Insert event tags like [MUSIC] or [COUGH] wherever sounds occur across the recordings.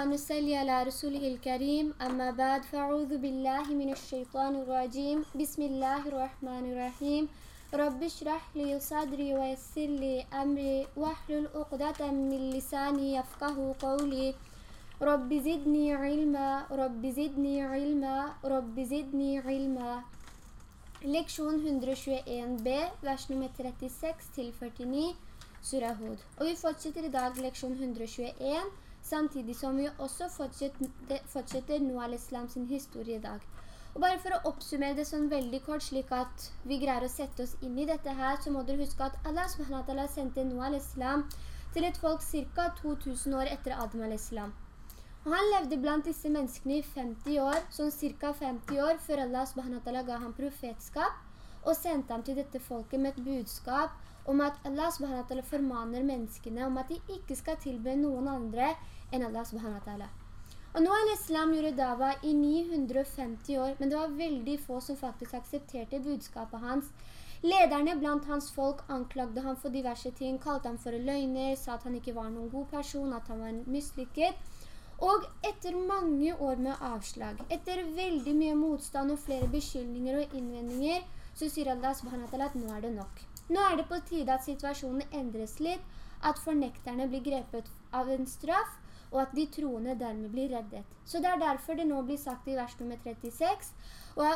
ونسلي على رسوله الكريم. أما بعد فأعوذ بالله من الشيطان الرجيم. بسم الله الرحمن الرحيم. رب اشرح لي صدري ويسر لي أمري. واحلل عقدة من لساني يفقه قولي. رب زدني علما. رب زدني علما. رب زدني علما. Leksjon 121b, vers nummer 36 til 49, Surah Hud. Og vi fortsetter i dag leksjon 121, samtidig som vi også fortsetter, fortsetter Noah al-Islam sin historie i dag. Og bare for å oppsummere det sånn veldig kort, slik at vi greier å sette oss inn i dette her, så må dere huske at Allah subhanahu sendte Noah al-Islam til et folk ca. 2000 år etter Adam al-Islam. Og han levde blant disse menneskene i 50 år, sånn cirka 50 år, før Allah subhanahu ga ham profetskap, og sendte ham til dette folket med et budskap om at Allah subhanahu formaner menneskene om at de ikke skal tilbe noen andre enn Allah subhanahu Og nå al-Islam gjorde dava i 950 år, men det var veldig få som faktisk aksepterte budskapet hans. Lederne blant hans folk anklagde ham for diverse ting, kalte ham for løgner, sa at han ikke var noen god person, at han var mislykket. Og etter mange år med avslag, etter veldig mye motstand og flere beskyldninger og innvendinger, så sier Allah subhanahu at nå er det nok. Nå er det på tide at situasjonen endres litt, at fornekterne blir grepet av en straff, og at de troende dermed blir reddet. Så det er derfor det nå blir sagt i vers nummer 36, og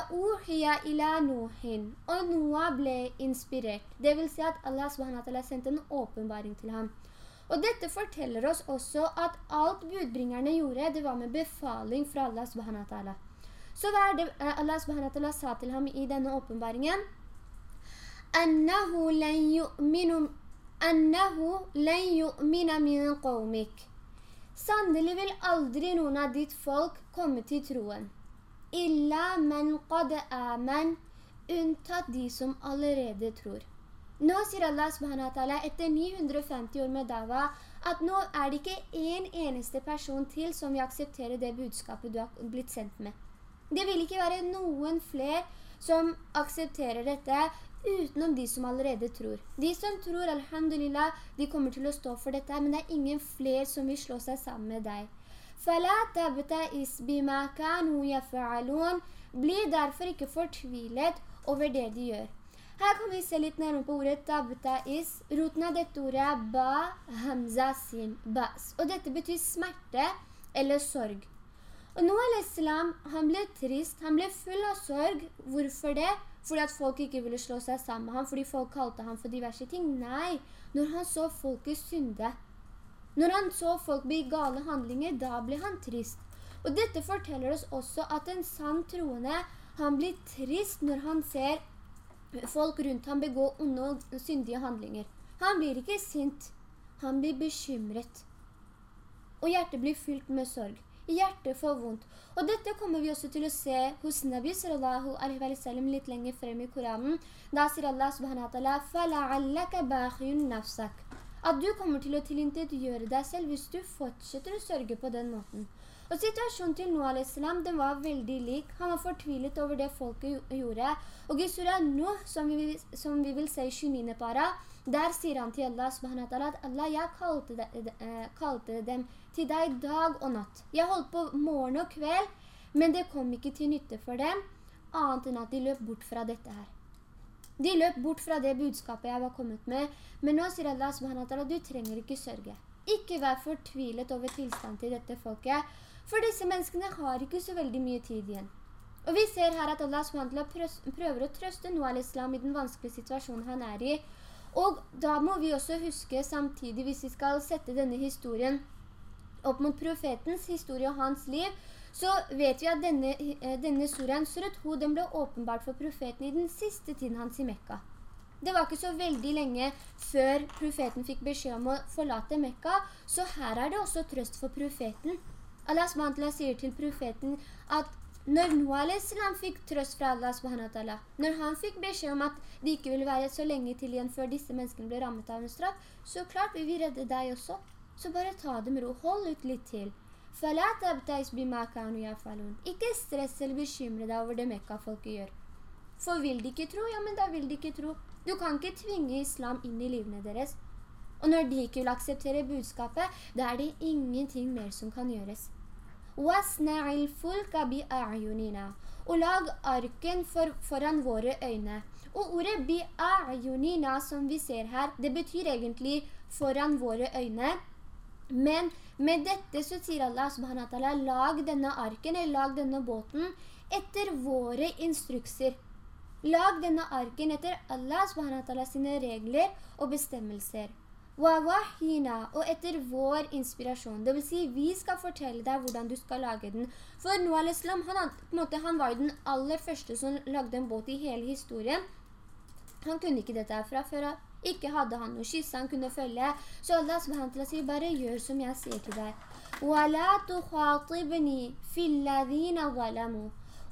Noah ble inspirert. Det vil si at Allah SWT sendte en åpenbaring til ham. Og dette forteller oss også at alt budbringerne gjorde, det var med befaling fra Allah SWT. Så hva er det eh, Allah SWT sa til ham i denne åpenbaringen? «Annahu len yu'minu «Annahu len min qawmik». Sannelig vil aldri noen av ditt folk komme til troen. «Illa men qad amen, unntatt de som allerede tror. Nå sier Allah subhanahu etter 950 år med dava at nå er det ikke en eneste person til som vil akseptere det budskapet du har blitt sendt med. Det vil ikke være noen flere som aksepterer dette utenom de som allerede tror. De som tror, alhamdulillah, de kommer til å stå for dette, men det er ingen flere som vil slå seg sammen med deg. Bli derfor ikke fortvilet over det de gjør. Her kan vi se litt nærmere på ordet tabta'is. Roten av dette ordet er ba, hamza, sin, bas. Og dette betyr smerte eller sorg. Og Noah al-Islam, han ble trist, han ble full av sorg. Hvorfor det? Fordi at folk ikke ville slå seg sammen med ham, fordi folk kalte ham for diverse ting. Nei, når han så folket synde, når han så folk bli gale handlinger, da ble han trist. Og dette forteller oss også at en sann troende, han blir trist når han ser folk rundt ham begå onde og syndige handlinger. Han blir ikke sint, han blir bekymret. Og hjertet blir fylt med sorg. Hjertet får vondt. Og dette kommer vi også til å se hos Nabi sallallahu alaihi wa sallam litt lenger frem i Koranen. Da sier Allah subhanahu wa ta'ala فَلَعَلَّكَ bakhiyun نَفْسَكَ At du kommer til å tilintetgjøre deg selv hvis du fortsetter å sørge på den måten. Og situasjonen til Noah al-Islam, den var veldig lik. Han var fortvilet over det folket gjorde. Og i surah Nuh, som vi, som vi vil se i 29. para, der sier han til Allah subhanahu at Allah, jeg kalte, de, eh, kalte dem til deg dag og natt. Jeg holdt på morgen og kveld, men det kom ikke til nytte for dem, annet enn at de løp bort fra dette her. De løp bort fra det budskapet jeg var kommet med, men nå sier Allah subhanahu du trenger ikke sørge. Ikke vær fortvilet over tilstand til dette folket, for disse menneskene har ikke så veldig mye tid igjen. Og vi ser her at Allah prøver å trøste Noah al-Islam i den vanskelige situasjonen han er i. Og da må vi også huske samtidig, hvis vi skal sette denne historien opp mot profetens historie og hans liv, så vet vi at denne, eh, denne suraen, surat Hu, den ble åpenbart for profeten i den siste tiden hans i Mekka. Det var ikke så veldig lenge før profeten fikk beskjed om å forlate Mekka, så her er det også trøst for profeten. Allah SWT sier til profeten at når Noah al-Islam fikk trøst fra Allah SWT, når han fikk beskjed om at det ikke ville være så lenge til igjen før disse menneskene ble rammet av en straff, så klart vil vi redde deg også. Så bare ta dem ro, hold ut litt til. Ikke stress eller bekymre deg over det Mekka-folket gjør. For vil de ikke tro? Ja, men da vil de ikke tro. Du kan ikke tvinge islam inn i livene deres. Og når de ikke vil akseptere budskapet, da er det ingenting mer som kan gjøres. Og lag arken for, foran våre øyne. Og ordet bi'a'yunina som vi ser her, det betyr egentlig foran våre øyne. Men med dette så sier Allah subhanahu wa ta'ala, lag denne arken, eller lag denne båten etter våre instrukser. Lag denne arken etter Allah subhanahu wa ta'ala sine regler og bestemmelser og etter vår inspirasjon. Det vil si, vi skal fortelle deg hvordan du skal lage den. For Noah al-Islam, han, han var den aller første som lagde en båt i hele historien. Han kunne ikke dette fra før Ikke hadde han noe kysse han kunne følge. Så Allah subhanahu sier, bare gjør som jeg sier til deg.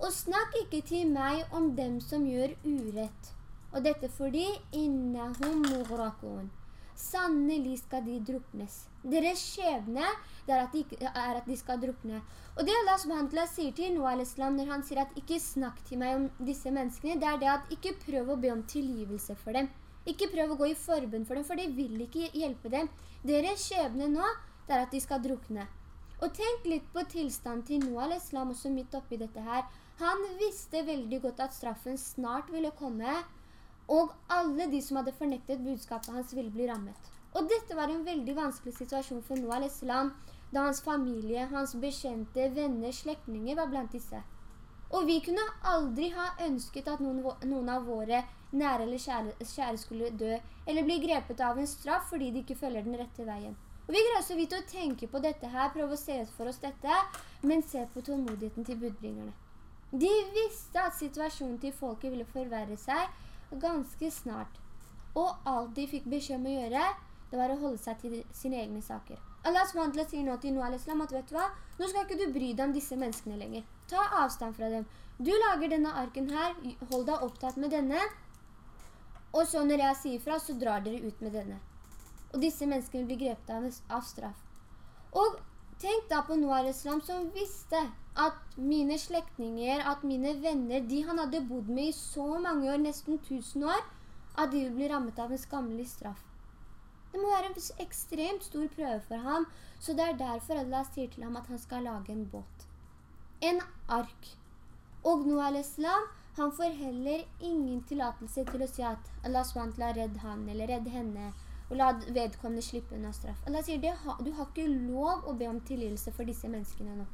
Og snakk ikke til meg om dem som gjør urett. Og dette fordi innahum mughraqun. Sannelig skal de druknes. Deres skjebne er at, de, er at de skal drukne. Og det Allah subhanahu sier til Noah al-Islam når han sier at ikke snakk til meg om disse menneskene, det er det at ikke prøv å be om tilgivelse for dem. Ikke prøv å gå i forbund for dem, for det vil ikke hjelpe dem. Deres skjebne nå, det er at de skal drukne. Og tenk litt på tilstand til Noah al-Islam også midt oppi dette her. Han visste veldig godt at straffen snart ville komme, og alle de som hadde fornektet budskapet hans ville bli rammet. Og dette var en veldig vanskelig situasjon for Noah al-Islam, da hans familie, hans bekjente, venner, slektinger var blant disse. Og vi kunne aldri ha ønsket at noen, noen av våre nære eller kjære, kjære, skulle dø, eller bli grepet av en straff fordi de ikke følger den rette veien. Og vi greier så vidt å tenke på dette her, prøve å se for oss dette, men se på tålmodigheten til budbringerne. De visste at situasjonen til folket ville forverre seg, ganske snart. Og alt de fikk beskjed om å gjøre, det var å holde seg til sine egne saker. Allah SWT sier nå til Noah al-Islam at vet du hva, nå skal ikke du bry deg om disse menneskene lenger. Ta avstand fra dem. Du lager denne arken her, hold deg opptatt med denne, og så når jeg sier fra, så drar dere ut med denne. Og disse menneskene blir grepet av, av straff. Og tenk da på Noah al-Islam som visste at mine slektinger, at mine venner, de han hadde bodd med i så mange år, nesten tusen år, at de ville bli rammet av en skammelig straff. Det må være en ekstremt stor prøve for ham, så det er derfor Allah sier til ham at han skal lage en båt. En ark. Og Noah al-Islam, han får heller ingen tillatelse til å si at Allah SWT redd han eller redd henne, og la vedkommende slippe unna straff. Allah sier, du har ikke lov å be om tilgivelse for disse menneskene nå.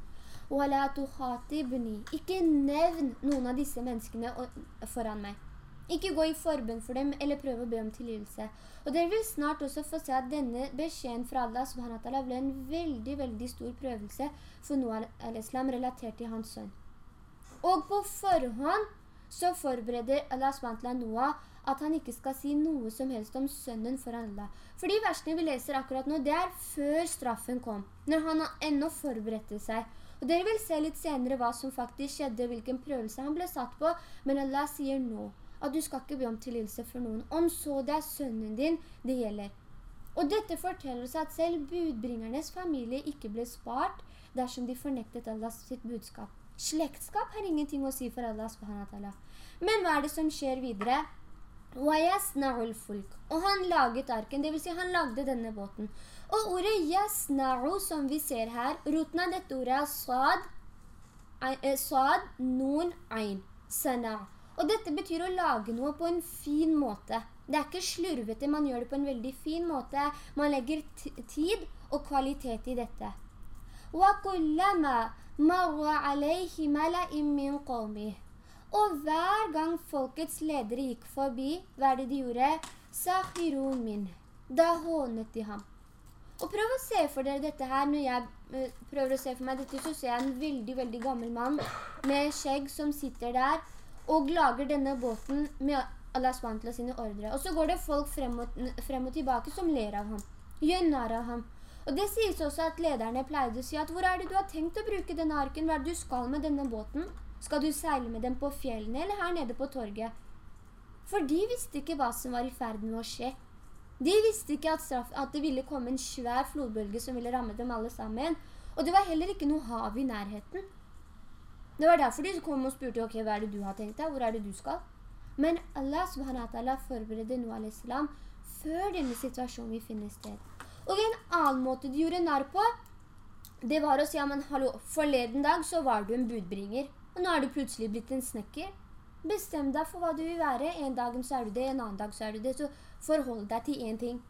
Ikke nevn noen av disse menneskene foran meg. Ikke gå i forbund for dem, eller prøve å be om tilgivelse. Og dere vil snart også få se at denne beskjeden fra Allah subhanahu ble en veldig, veldig stor prøvelse for Noah al-Islam relatert til hans sønn. Og på forhånd så forbereder Allah subhanahu Noah at han ikke skal si noe som helst om sønnen foran Allah. For de versene vi leser akkurat nå, det er før straffen kom, når han enda forberedte seg. Og dere vil se litt senere hva som faktisk skjedde, hvilken prøvelse han ble satt på, men Allah sier nå at du skal ikke be om tilgivelse for noen. Om så det er sønnen din det gjelder. Og dette forteller oss at selv budbringernes familie ikke ble spart dersom de fornektet Allahs sitt budskap. Slektskap har ingenting å si for Allah Men hva er det som skjer videre? Og han laget arken, det vil si han lagde denne båten. Og ordet yasna'u som vi ser her, roten av dette ordet er sad, eh, sad nun, ein, sana. Og dette betyr å lage noe på en fin måte. Det er ikke slurvete, man gjør det på en veldig fin måte. Man legger tid og kvalitet i dette. Og hver gang folkets ledere gikk forbi, hva er det de gjorde? Da hånet de ham. Og prøv å se for dere dette her, når jeg uh, prøver å se for meg dette, så ser jeg en veldig, veldig gammel mann med skjegg som sitter der og lager denne båten med Allah SWT sine ordre. Og så går det folk frem og, frem og tilbake som ler av ham, gjør av ham. Og det sies også at lederne pleide å si at hvor er det du har tenkt å bruke denne arken? Hva er det du skal med denne båten? Skal du seile med den på fjellene eller her nede på torget? For de visste ikke hva som var i ferd med å skje. De visste ikke at, straff, at, det ville komme en svær flodbølge som ville ramme dem alle sammen. Og det var heller ikke noe hav i nærheten. Det var derfor de kom og spurte, ok, hva er det du har tenkt deg? Hvor er det du skal? Men Allah subhanahu wa ta'ala forberedte Noah al-Islam før denne situasjonen vi finner sted. Og en annen måte de gjorde narr på, det var å si, ja, men hallo, forleden dag så var du en budbringer, og nå er du plutselig blitt en snekker. Bestem deg for hva du vil være. En dag så er du det, en annen dag så er du det, så forhold deg til en ting.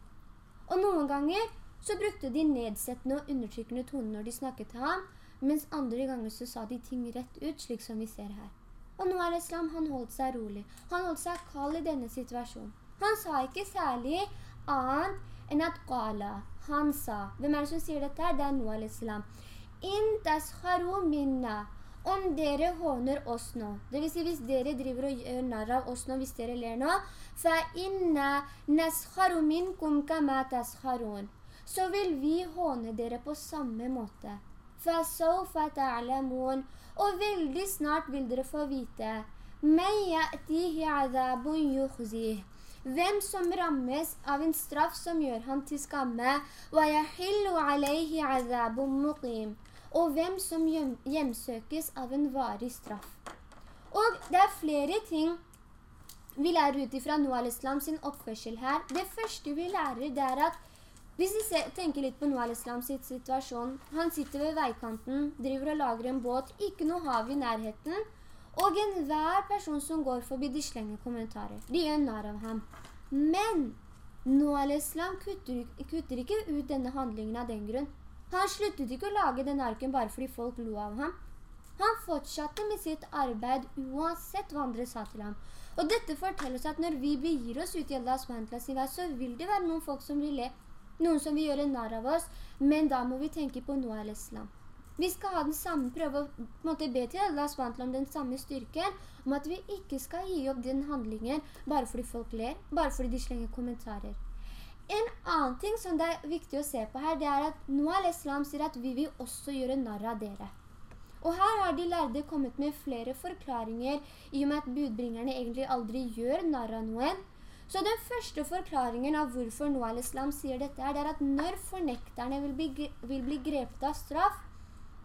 Og noen ganger så brukte de nedsettende og undertrykkende toner når de snakket til ham, mens andre ganger så sa de ting rett ut, slik som vi ser her. Og nå er islam, han holdt seg rolig. Han holdt seg kald i denne situasjonen. Han sa ikke særlig annet enn at qala. Han sa. Hvem er det som sier dette? Det er Noah al-Islam. In tasharu minna. Om dere håner oss nå, det vil si hvis dere driver og gjør narr av oss nå, hvis dere ler nå, fa inna nasharu minkum kama tasharun. Så vil vi håne dere på samme måte. Fa تَعْلَمُونَ. Og veldig snart vil dere få vite hvem som rammes av en straff som gjør han til skamme, og hvem som hjemsøkes av en varig straff. Og det er flere ting vi lærer ut fra Noah al-Islam sin oppførsel her. Det første vi lærer det er at hvis vi tenker litt på Noah al-Islam sitt situasjon, han sitter ved veikanten, driver og lager en båt, ikke noe hav i nærheten, og enhver person som går forbi, de slenger kommentarer. De gjør nær av ham. Men Noah al-Islam kutter, kutter, ikke ut denne handlingen av den grunn. Han sluttet ikke å lage den arken bare fordi folk lo av ham. Han fortsatte med sitt arbeid uansett hva andre sa til ham. Og dette forteller oss at når vi begir oss ut i Allahs vei, så vil det være noen folk som vil le noen som vil gjøre nær av oss, men da må vi tenke på Noah al-Islam. Vi skal ha den samme, prøve å måte, be til Allah SWT om den samme styrken, om at vi ikke skal gi opp den handlingen bare fordi folk ler, bare fordi de slenger kommentarer. En annen ting som det er viktig å se på her, det er at Noah al-Islam sier at vi vil også gjøre nær av dere. Og her har de lærde kommet med flere forklaringer i og med at budbringerne egentlig aldri gjør nær av noen, så den første forklaringen av hvorfor Noah al-Islam sier dette er, det er at når fornekterne vil bli, vil bli grepet av straff,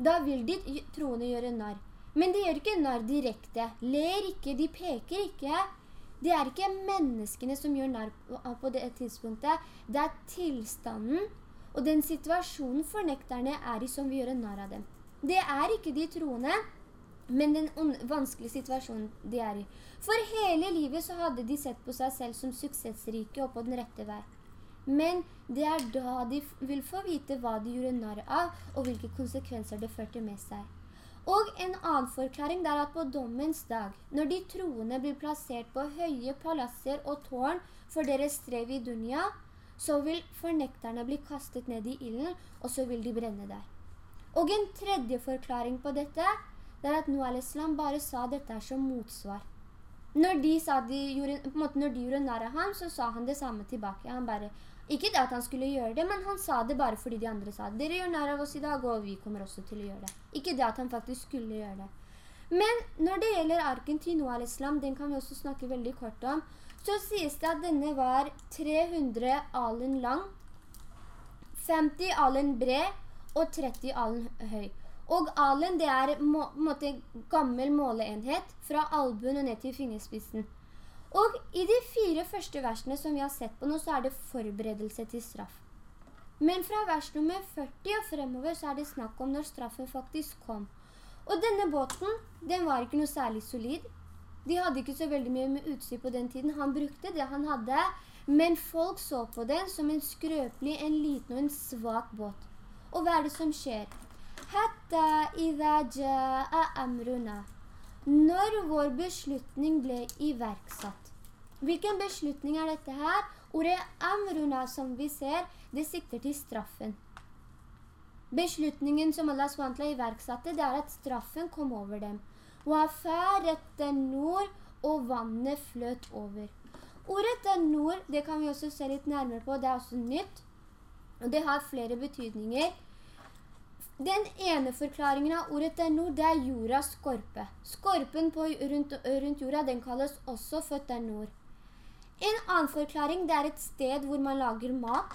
da vil de troende gjøre narr. Men de gjør ikke narr direkte, ler ikke, de peker ikke. Det er ikke menneskene som gjør narr på det tidspunktet, det er tilstanden og den situasjonen fornekterne er i som vi gjør narr av dem. Det er ikke de troende, men den vanskelige situasjonen de er i. For hele livet så hadde de sett på seg selv som suksessrike og på den rette vei. Men det er da de vil få vite hva de gjorde narr av, og hvilke konsekvenser det førte med seg. Og en annen forklaring er at på dommens dag, når de troende blir plassert på høye palasser og tårn for deres strev i dunja, så vil fornekterne bli kastet ned i illen, og så vil de brenne der. Og en tredje forklaring på dette det er at Noah al-Islam bare sa dette som motsvar. Når de, de gjorde, når de gjorde nær av ham, så sa han det samme tilbake. Han bare, ikke det at han skulle gjøre det, men han sa det bare fordi de andre sa det. Dere gjør nær av oss i dag, og vi kommer også til å gjøre det. Ikke det at han faktisk skulle gjøre det. Men når det gjelder arken til Noah al-Islam, den kan vi også snakke veldig kort om, så sies det at denne var 300 alen lang, 50 alen bred og 30 alen høy. Og alen det er må, måte, gammel måleenhet fra albuen og ned til fingerspissen. Og i de fire første versene som vi har sett på nå, så er det forberedelse til straff. Men fra vers nummer 40 og fremover så er det snakk om når straffen faktisk kom. Og denne båten, den var ikke noe særlig solid. De hadde ikke så veldig mye med utstyr på den tiden. Han brukte det han hadde, men folk så på den som en skrøpelig, en liten og en svak båt. Og hva er det som skjer? Hatta idha ja'a amruna. Når vår beslutning ble iverksatt. Hvilken beslutning er dette her? Ordet amruna som vi ser, det sikter til straffen. Beslutningen som Allah SWT iverksatte, det er at straffen kom over dem. nord og vannet fløt over. Ordet nord, det kan vi også se litt nærmere på, det er også nytt. Og det har flere betydninger. Den ene forklaringen av ordet tenor, det er jordas skorpe. Skorpen på, rundt, rundt, jorda, den kalles også for tenor. En annen forklaring, det er et sted hvor man lager mat.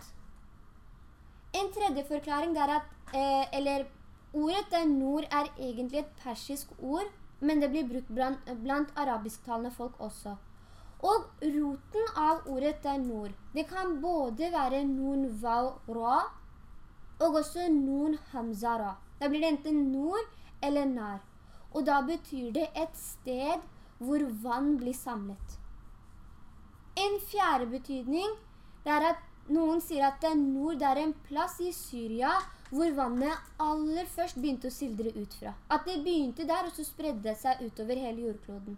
En tredje forklaring, det er at, eh, eller ordet tenor er egentlig et persisk ord, men det blir brukt blant, blant arabisktalende folk også. Og roten av ordet nord. Det kan både være nun vav ra, og også nun hamza ra. Da blir det enten nord eller nar. Og da betyr det et sted hvor vann blir samlet. En fjerde betydning, er at noen sier at det er nord, det er en plass i Syria hvor vannet aller først begynte å sildre ut fra. At det begynte der, og så spredde det seg utover hele jordkloden.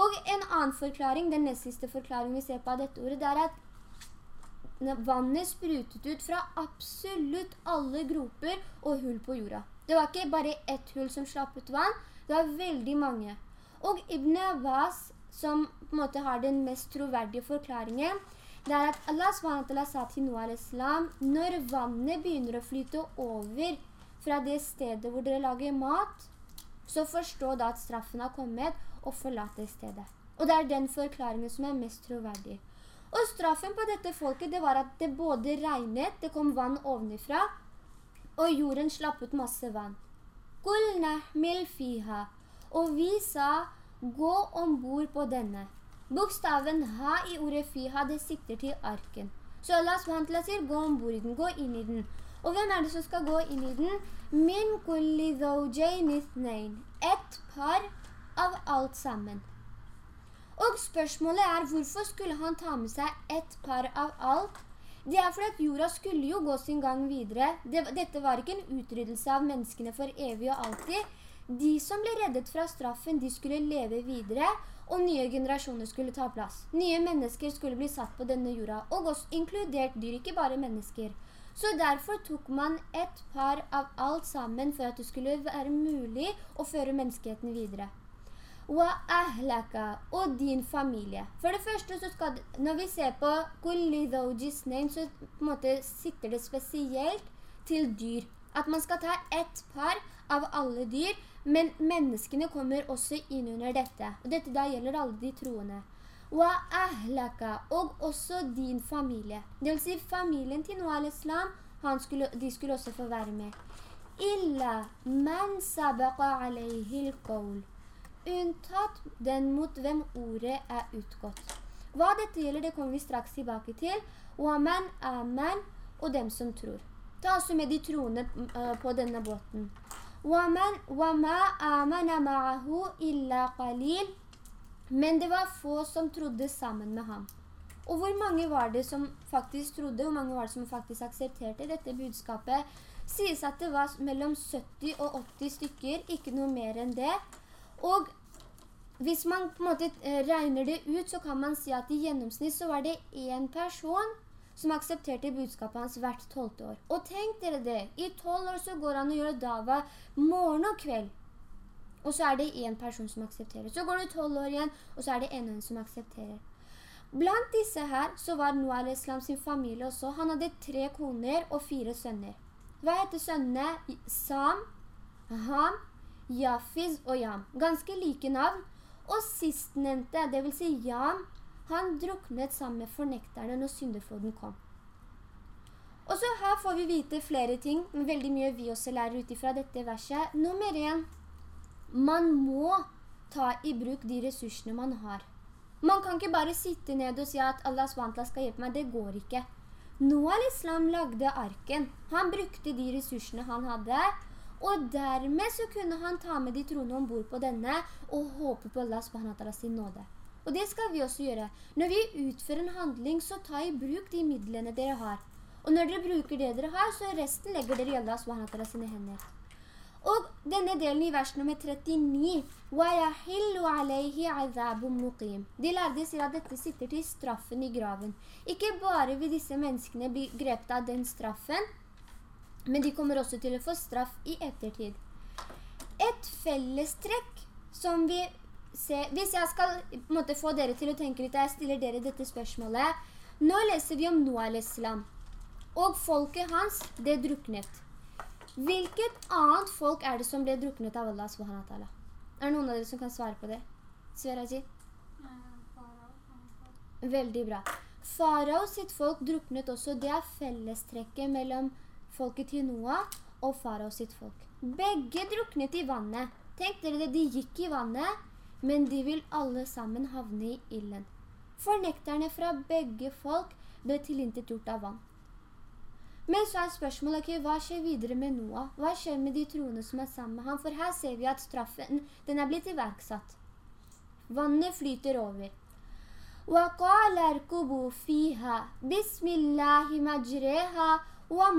Og en annen forklaring, den nest siste forklaringen vi ser på av dette ordet, det er at vannet sprutet ut fra absolutt alle groper og hull på jorda. Det var ikke bare ett hull som slapp ut vann, det var veldig mange. Og Ibn Abbas, som på en måte har den mest troverdige forklaringen, det er at Allah SWT sa til Noah al-Islam, når vannet begynner å flyte over fra det stedet hvor dere lager mat, så forstå da at straffen har kommet, og forlate stedet. Og det er den forklaringen som er mest troverdig. Og straffen på dette folket, det var at det både regnet, det kom vann ovenifra, og jorden slapp ut masse vann. Og vi sa, gå ombord på denne. Bokstaven ha i ordet fiha, det sikter til arken. Så Allah SWT sier, gå ombord i den, gå inn i den. Og hvem er det som skal gå inn i den? Min kulli zawjayn ithnain. Et par av alt sammen. Og spørsmålet er, hvorfor skulle han ta med seg et par av alt? Det er fordi at jorda skulle jo gå sin gang videre. dette var ikke en utryddelse av menneskene for evig og alltid. De som ble reddet fra straffen, de skulle leve videre, og nye generasjoner skulle ta plass. Nye mennesker skulle bli satt på denne jorda, og også inkludert dyr, ikke bare mennesker. Så derfor tok man et par av alt sammen for at det skulle være mulig å føre menneskeheten videre og din familie. For det første så skal, når vi ser på kulli name, så på en måte sitter det spesielt til dyr. At man skal ta ett par av alle dyr, men menneskene kommer også inn under dette. Og dette da gjelder alle de troende. Wa ahlaka, og også din familie. Det vil si familien til Noah al-Islam, de skulle også få være med. Illa man sabaqa alaihi al unntatt den mot hvem ordet er utgått. Hva dette gjelder, det kommer vi straks tilbake til. Waman, amen, og dem som tror. Ta altså med de troende uh, på denne båten. Waman, wama amana ma'ahu illa qalil. Men det var få som trodde sammen med ham. Og hvor mange var det som faktisk trodde, hvor mange var det som faktisk aksepterte dette budskapet? Sies at det var mellom 70 og 80 stykker, ikke noe mer enn det. Og hvis man på en måte eh, regner det ut, så kan man si at i gjennomsnitt så var det en person som aksepterte budskapet hans hvert tolvte år. Og tenk dere det, i tolv år så går han og gjør dava morgen og kveld. Og så er det en person som aksepterer. Så går det tolv år igjen, og så er det en som aksepterer. Blant disse her så var Noah al-Islam sin familie også. Han hadde tre koner og fire sønner. Hva heter sønnene? Sam, Ham, Jafiz og Jam, Ganske like navn. Og sistnevnte, det vil si Jam, han druknet sammen med fornekterne når syndefloden kom. Og så her får vi vite flere ting, veldig mye vi også lærer ut fra dette verset. Nummer 1. man må ta i bruk de ressursene man har. Man kan ikke bare sitte ned og si at Allah SWT skal hjelpe meg, det går ikke. Noah al-Islam lagde arken. Han brukte de ressursene han hadde, og dermed så kunne han ta med de troende ombord på denne og håpe på Allah subhanahu sin nåde. Og det skal vi også gjøre. Når vi utfører en handling, så ta i bruk de midlene dere har. Og når dere bruker det dere har, så resten legger dere i Allah subhanahu sine hender. Og denne delen i vers nummer 39 De lærde sier at dette sitter til straffen i graven. Ikke bare vil disse menneskene bli grept av den straffen, men de kommer også til å få straff i ettertid. Et fellestrekk som vi ser, hvis jeg skal måte, få dere til å tenke litt, jeg stiller dere dette spørsmålet. Nå leser vi om Noah al-Islam, og folket hans, det druknet. Hvilket annet folk er det som ble druknet av Allah subhanahu Er det noen av dere som kan svare på det? Sveraji? Veldig bra. Farao sitt folk druknet også. Det er fellestrekket mellom folket til Noah og farao sitt folk. Begge druknet i vannet. Tenk dere det, de gikk i vannet, men de vil alle sammen havne i illen. Fornekterne fra begge folk ble tilintet gjort av vann. Men så er spørsmålet, okay, hva skjer videre med Noah? Hva skjer med de troende som er sammen med ham? For her ser vi at straffen, den er blitt iverksatt. Vannet flyter over. وَقَالَ ارْكُبُوا فِيهَا بِسْمِ اللَّهِ مَجْرِهَا وَمُرْسَاهَا og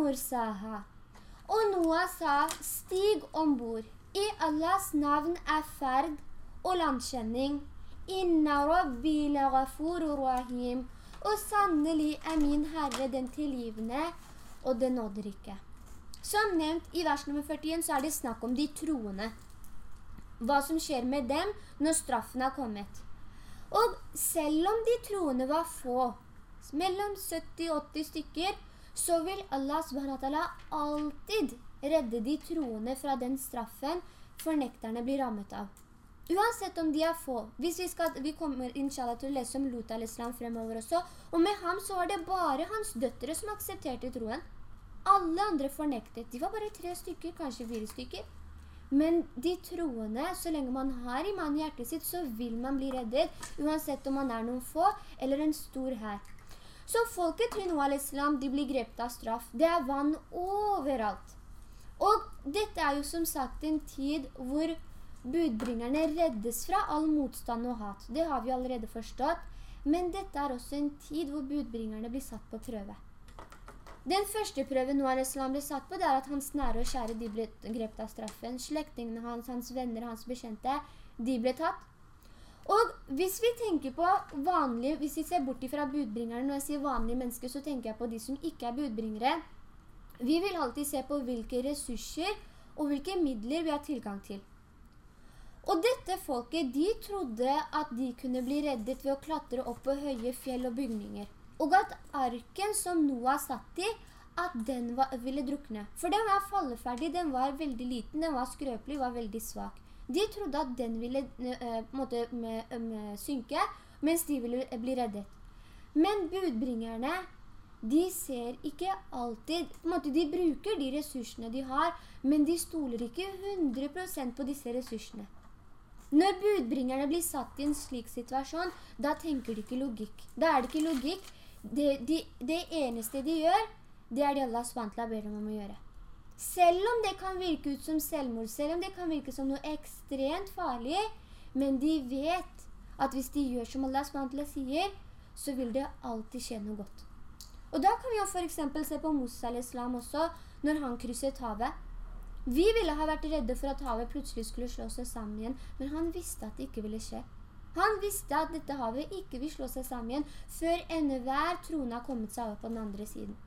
Noah sa, stig ombord. I Allahs navn er ferd og landkjenning. Inna rabbi la lagafuru rahim. Og sannelig er min Herre den tilgivende og den nåderike. Som nevnt i vers nummer 41 så er det snakk om de troende. Hva som skjer med dem når straffen er kommet. Og selv om de troende var få, mellom 70-80 stykker, så vil Allah subhanahu alltid redde de troende fra den straffen fornekterne blir rammet av. Uansett om de er få. Hvis vi, skal, vi kommer inshallah til å lese om Lut al-Islam fremover også. Og med ham så var det bare hans døttere som aksepterte troen. Alle andre fornektet. De var bare tre stykker, kanskje fire stykker. Men de troende, så lenge man har iman i hjertet sitt, så vil man bli reddet, uansett om man er noen få eller en stor her. Så folket til Noah al-Islam, de blir grepet av straff. Det er vann overalt. Og dette er jo som sagt en tid hvor budbringerne reddes fra all motstand og hat. Det har vi allerede forstått. Men dette er også en tid hvor budbringerne blir satt på prøve. Den første prøven Noah al-Islam ble satt på, det er at hans nære og kjære, de ble grepet av straffen. Slektingene hans, hans venner, hans bekjente, de ble tatt. Og hvis vi tenker på vanlige, hvis vi ser bort fra budbringerne, når jeg sier vanlige mennesker, så tenker jeg på de som ikke er budbringere. Vi vil alltid se på hvilke ressurser og hvilke midler vi har tilgang til. Og dette folket, de trodde at de kunne bli reddet ved å klatre opp på høye fjell og bygninger. Og at arken som Noah satt i, at den var, ville drukne. For den var falleferdig, den var veldig liten, den var skrøpelig, var veldig svak. De trodde at den ville uh, måtte, med, med, synke, mens de ville bli reddet. Men budbringerne, de ser ikke alltid, måte de bruker de ressursene de har, men de stoler ikke 100% på disse ressursene. Når budbringerne blir satt i en slik situasjon, da tenker de ikke logikk. Da er det ikke logikk. Det, de, det eneste de gjør, det er det Allah SWT ber dem om å gjøre. Selv om det kan virke ut som selvmord, selv om det kan virke som noe ekstremt farlig, men de vet at hvis de gjør som Allah sier, så vil det alltid skje noe godt. Og da kan vi jo for eksempel se på Musa al-Islam også, når han krysset havet. Vi ville ha vært redde for at havet plutselig skulle slå seg sammen igjen, men han visste at det ikke ville skje. Han visste at dette havet ikke vil slå seg sammen igjen før enhver trone har kommet seg over på den andre siden.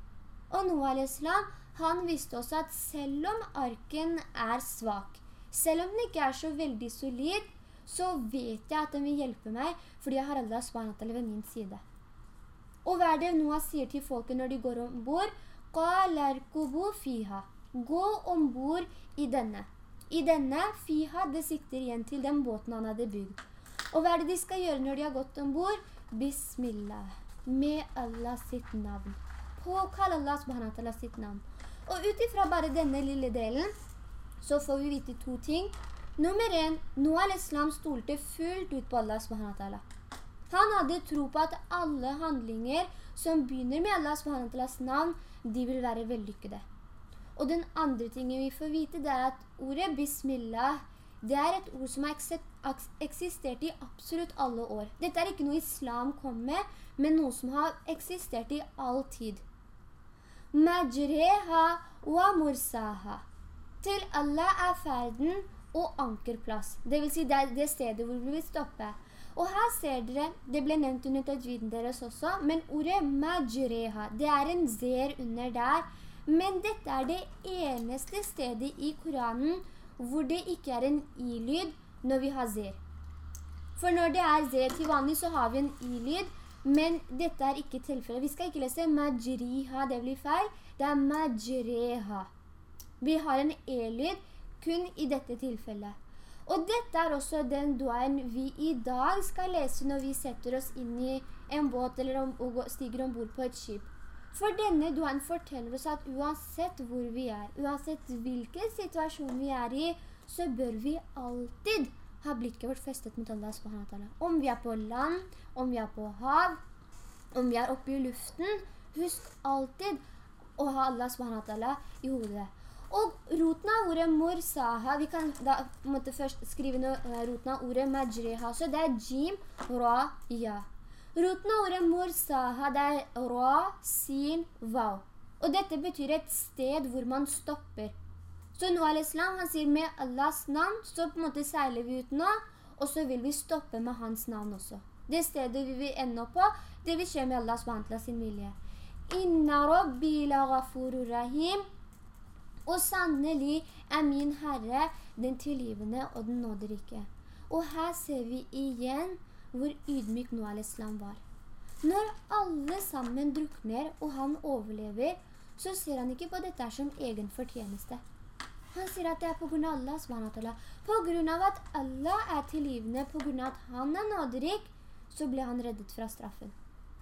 Og Noah al-Islam, han visste også at selv om arken er svak, selv om den ikke er så veldig solid, så vet jeg at den vil hjelpe meg, fordi jeg har Allah SWT ved min side. Og hva er det Noah sier til folket når de går ombord? Gå ombord i denne. I denne, fiha, det sikter igjen til den båten han hadde bygd. Og hva er det de skal gjøre når de har gått ombord? Bismillah, med Allah sitt navn. Påkall Allah subhanahu sitt navn. Og utifra bare denne lille delen, så får vi vite to ting. Nummer en, Noah al-Islam stolte fullt ut på Allah subhanahu Han hadde tro på at alle handlinger som begynner med Allah subhanahu navn, de vil være vellykkede. Og den andre tingen vi får vite, det er at ordet bismillah, det er et ord som har eksistert i absolutt alle år. Dette er ikke noe islam kom med, men noe som har eksistert i all tid. Majreha wa mursaha. Til Allah er ferden og ankerplass. Det vil si det det stedet hvor vi vil stoppe. Og her ser dere, det ble nevnt under tajviden deres også, men ordet majreha, det er en zer under der, men dette er det eneste stedet i Koranen hvor det ikke er en i-lyd når vi har zer. For når det er zer til vanlig så har vi en i-lyd, men dette er ikke tilfellet. Vi skal ikke lese majriha, det blir feil. Det er majreha. Vi har en e-lyd kun i dette tilfellet. Og dette er også den duaen vi i dag skal lese når vi setter oss inn i en båt eller om, stiger ombord på et skip. For denne duaen forteller oss at uansett hvor vi er, uansett hvilken situasjon vi er i, så bør vi alltid har blikket vårt festet mot Allah Om vi er på land, om vi er på hav, om vi er oppe i luften, husk alltid å ha Allah i hodet. Og roten av ordet morsaha, vi kan da måtte først skrive noe, uh, roten av ordet majriha, så det er jim, ra, ja. Roten av ordet morsaha, det er ra, sin, vav. Og dette betyr et sted hvor man stopper. Så Noah al-Islam, han sier med Allahs navn, så på en måte seiler vi ut nå, og så vil vi stoppe med hans navn også. Det stedet vi vil ende på, det vil skje med Allahs vantla sin vilje. Inna rabbi la ghafurur rahim. Og sannelig er min Herre den tilgivende og den nåderike. Og her ser vi igjen hvor ydmyk Noah al-Islam var. Når alle sammen drukner og han overlever, så ser han ikke på dette som egen fortjeneste. Han sier at det er på grunn av Allah SWT. På grunn av at Allah er tilgivende, på grunn av at han er nåderik, så ble han reddet fra straffen.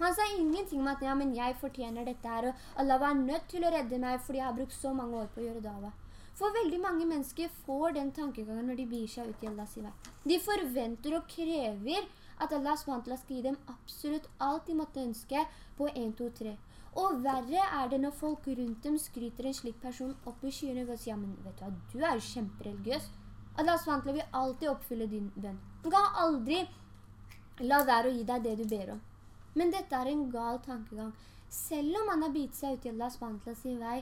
Han sa ingenting om at ja, men jeg fortjener dette her, og Allah var nødt til å redde meg fordi jeg har brukt så mange år på å gjøre dava. For veldig mange mennesker får den tankegangen når de blir seg ut i Allahs vei. De forventer og krever at Allah skal gi dem absolutt alt de måtte ønske på 1, 2, 3. Og verre er det når folk rundt dem skryter en slik person opp i skyene og sier, ja, men vet du hva, du er jo kjempereligiøs. Allah SWT vil alltid oppfylle din bønn. Du kan aldri la være å gi deg det du ber om. Men dette er en gal tankegang. Selv om man har bitt seg ut i Allah SWT sin vei,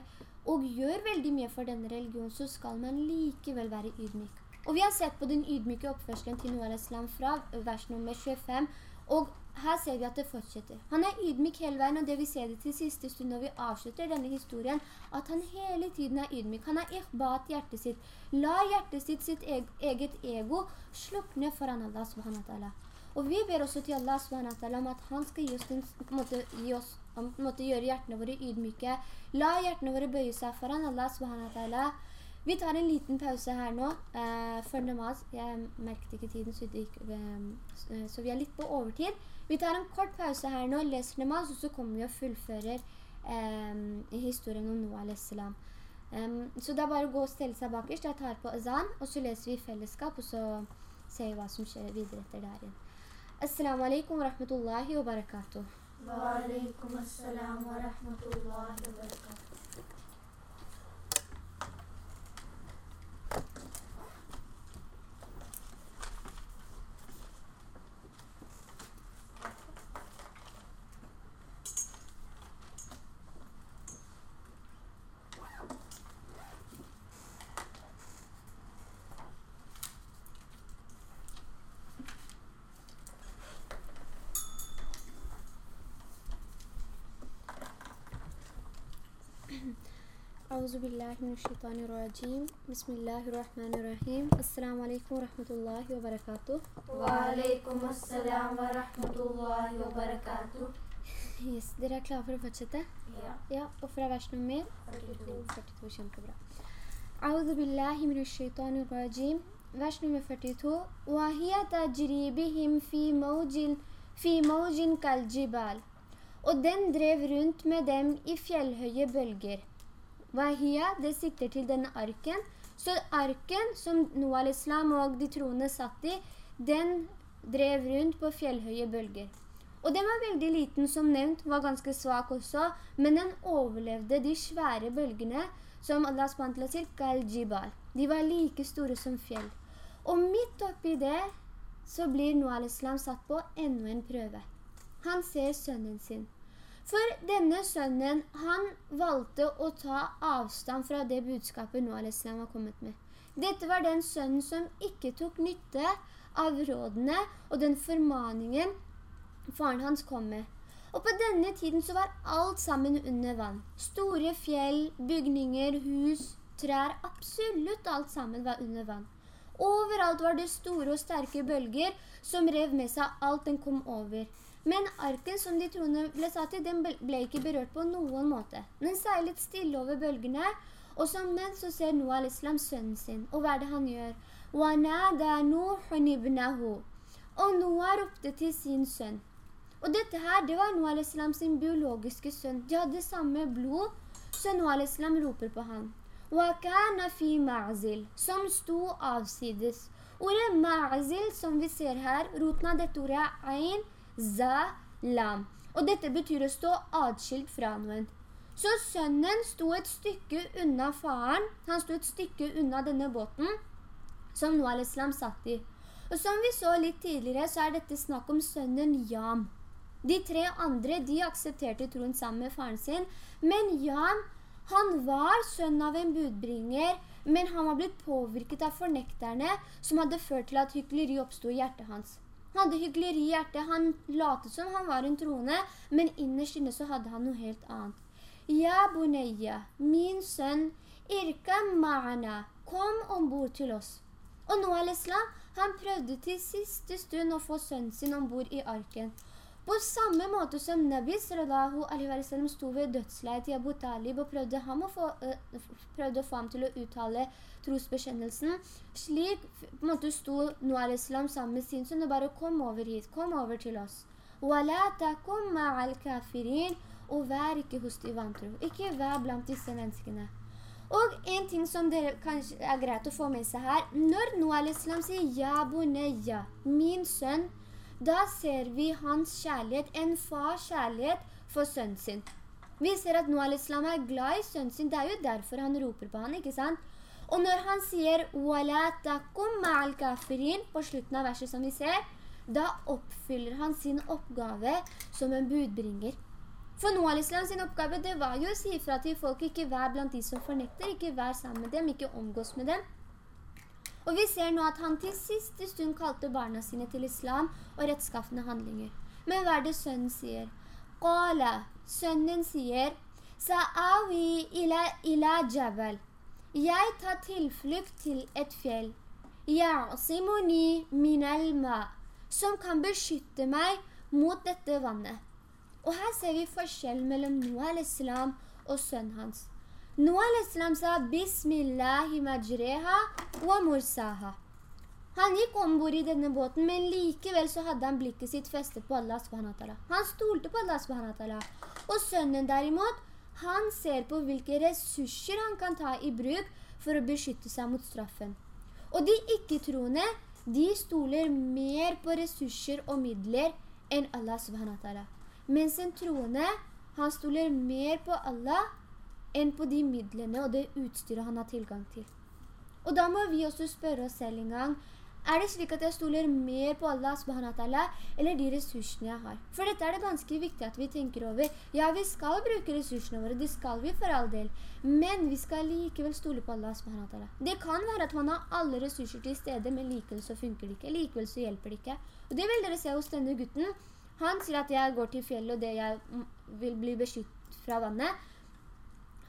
og gjør veldig mye for denne religionen, så skal man likevel være ydmyk. Og vi har sett på den ydmyke oppførselen til Noah al-Islam fra vers nummer 25, og her ser vi at det fortsetter. Han er ydmyk hele veien, og det vi ser det til siste stund når vi avslutter denne historien, at han hele tiden er ydmyk. Han har ihbat hjertet sitt. La hjertet sitt, sitt eget ego, slukne foran Allah subhanahu wa ta'ala. Og vi ber også til Allah subhanahu wa ta'ala om at han skal gi oss, den, måtte, gi oss måtte gjøre hjertene våre ydmyke. La hjertene våre bøye seg foran Allah subhanahu wa ta'ala. Vi tar en liten pause her nå eh, for namaz. Jeg merket ikke tiden, så, gikk, uh, så, vi er litt på overtid. Vi tar en kort pause her nå, leser namaz, og så kommer vi og fullfører eh, historien om Noah al-Islam. Um, så det er bare å gå og stelle seg bakerst. Jeg tar på azan, og så leser vi fellesskap, og så ser vi hva som skjer videre etter der igjen. Assalamu alaikum wa rahmatullahi wa barakatuh. Wa alaikum assalam wa rahmatullahi wa barakatuh. أعوذ بالله من الشيطان الرجيم بسم الله الرحمن الرحيم السلام عليكم ورحمة الله وبركاته وعليكم السلام ورحمة الله وبركاته [LAUGHS] Yes, dere er klare for å fortsette? Ja. Ja, og fra vers nummer? 42. 42, kjempebra. أعوذ بالله من الشيطان الرجيم vers nummer 42 وهي تجري بهم في موج في موج كالجبال og den drev rundt med dem i fjellhøye bølger. Wahia, det sikter til denne arken. Så arken som Noah al-Islam og de troende satt i, den drev rundt på fjellhøye bølger. Og den var veldig liten, som nevnt, var ganske svak også, men den overlevde de svære bølgene, som Allah spantla sier, Kal-Jibal. De var like store som fjell. Og midt oppi det, så blir Noah al-Islam satt på enda en prøve. Han ser sønnen sin. For denne sønnen, han valgte å ta avstand fra det budskapet Noah al-Islam har kommet med. Dette var den sønnen som ikke tok nytte av rådene og den formaningen faren hans kom med. Og på denne tiden så var alt sammen under vann. Store fjell, bygninger, hus, trær, absolutt alt sammen var under vann. Overalt var det store og sterke bølger som rev med seg alt den kom over. Men arken som de troende ble satt i, den ble ikke berørt på noen måte. Den seilet stille over bølgene, og som menn så ser Noah al-Islam sønnen sin. Og hva er det han gjør? Og Noah ropte til sin sønn. Og dette her, det var Noah al-Islam sin biologiske sønn. De hadde samme blod, så Noah al-Islam roper på han. Som sto avsides. Ordet ma'zil som vi ser her, roten av dette ordet er ein, za, lam. Og dette betyr å stå adskilt fra noen. Så sønnen sto et stykke unna faren, han sto et stykke unna denne båten som Noah al-Islam satt i. Og som vi så litt tidligere, så er dette snakk om sønnen Jam. De tre andre, de aksepterte troen sammen med faren sin, men Jam, han var sønn av en budbringer, men han var blitt påvirket av fornekterne som hadde ført til at hykleri oppstod i hjertet hans. Han hadde hykleri i hjertet, han latet som han var en troende, men innerst inne så hadde han noe helt annet. Ja, Bonneia, min sønn, irka ma'ana, kom ombord til oss. Og nå, al-Islam, han prøvde til siste stund å få sønnen sin ombord i arken. På samme måte som Nabi sallallahu alaihi wa sallam sto ved dødsleiet til Abu Talib og prøvde, få, uh, prøvde å få ham til å uttale trosbekjennelsen, slik på en måte sto Noah al-Islam sammen med sin sønn og bare kom over hit, kom over til oss. Og vær ikke hos de vantro. Ikke vær blant disse menneskene. Og en ting som dere kanskje er greit å få med seg her, når Noah al-Islam sier «Ja, boneja», min sønn, da ser vi hans kjærlighet, en fars kjærlighet for sønnen sin. Vi ser at Noah al-Islam er glad i sønnen sin, det er jo derfor han roper på han, ikke sant? Og når han sier «Wala takum ma'al kafirin» på slutten av verset som vi ser, da oppfyller han sin oppgave som en budbringer. For Noah al-Islam sin oppgave, det var jo å si fra til folk, ikke vær blant de som fornekter, ikke vær sammen med dem, ikke omgås med dem. Og vi ser nå at han til siste stund kalte barna sine til islam og rettskaffende handlinger. Men hva er det sønnen sier? Qala, sønnen sier, Sa'awi ila, ila jabal. Jeg tar tilflukt til et fjell. Ya'simuni min alma, som kan beskytte meg mot dette vannet. Og her ser vi forskjell mellom Noah al-Islam og sønnen hans. Noah al-Islam sa Bismillahi majreha wa mursaha. Han gikk ombord i denne båten, men likevel så hadde han blikket sitt festet på Allah subhanahu Han stolte på Allah subhanahu Og sønnen derimot, han ser på hvilke ressurser han kan ta i bruk for å beskytte seg mot straffen. Og de ikke-troende, de stoler mer på ressurser og midler enn Allah subhanahu Mens en troende, han stoler mer på Allah enn på de midlene og det utstyret han har tilgang til. Og da må vi også spørre oss selv en gang, er det slik at jeg stoler mer på Allah eller de ressursene jeg har? For dette er det ganske viktig at vi tenker over. Ja, vi skal bruke ressursene våre, det skal vi for all del. Men vi skal likevel stole på Allah Det kan være at man har alle ressurser til stede, men likevel så funker det ikke. Likevel så hjelper det ikke. Og det vil dere se hos denne gutten. Han sier at jeg går til fjellet og det jeg vil bli beskyttet fra vannet.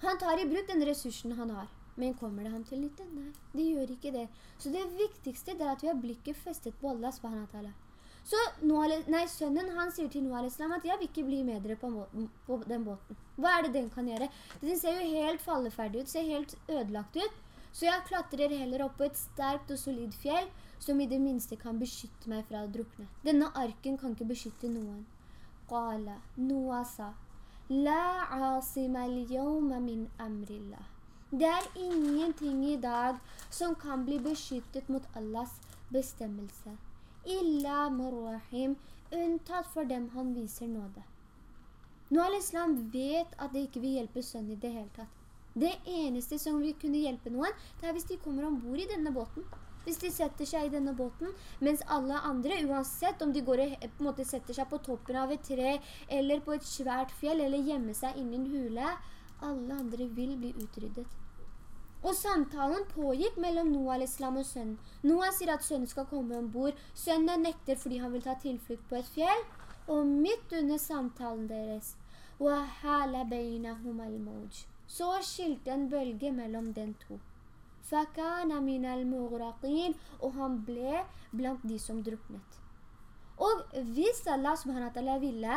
Han tar i bruk den ressursen han har. Men kommer det ham til nytte? Nei, det gjør ikke det. Så det viktigste er at vi har blikket festet på Allah subhanahu Så nei, sønnen han sier til Noah al-Islam at jeg vil ikke bli med dere på, på, den båten. Hva er det den kan gjøre? Den ser jo helt falleferdig ut, ser helt ødelagt ut. Så jeg klatrer heller opp på et sterkt og solid fjell som i det minste kan beskytte meg fra å drukne. Denne arken kan ikke beskytte noen. Qala, Noah sa, La asima al-yawma min amrillah. Det er ingenting i dag som kan bli beskyttet mot Allahs bestemmelse. Illa murrahim, unntatt for dem han viser nåde. Nå al-Islam vet at det ikke vil hjelpe sønnen i det hele tatt. Det eneste som vil kunne hjelpe noen, det er hvis de kommer ombord i denne båten hvis de setter seg i denne båten, mens alle andre, uansett om de går og på en måte setter seg på toppen av et tre, eller på et svært fjell, eller gjemmer seg innen hule, alle andre vil bli utryddet. Og samtalen pågikk mellom Noah al-Islam og sønnen. Noah sier at sønnen skal komme ombord. Sønnen nekter fordi han vil ta tilflukt på et fjell. Og midt under samtalen deres, så skilte en bølge mellom den to. Og han ble blant de som druknet. Og hvis Allah subhanahu ville,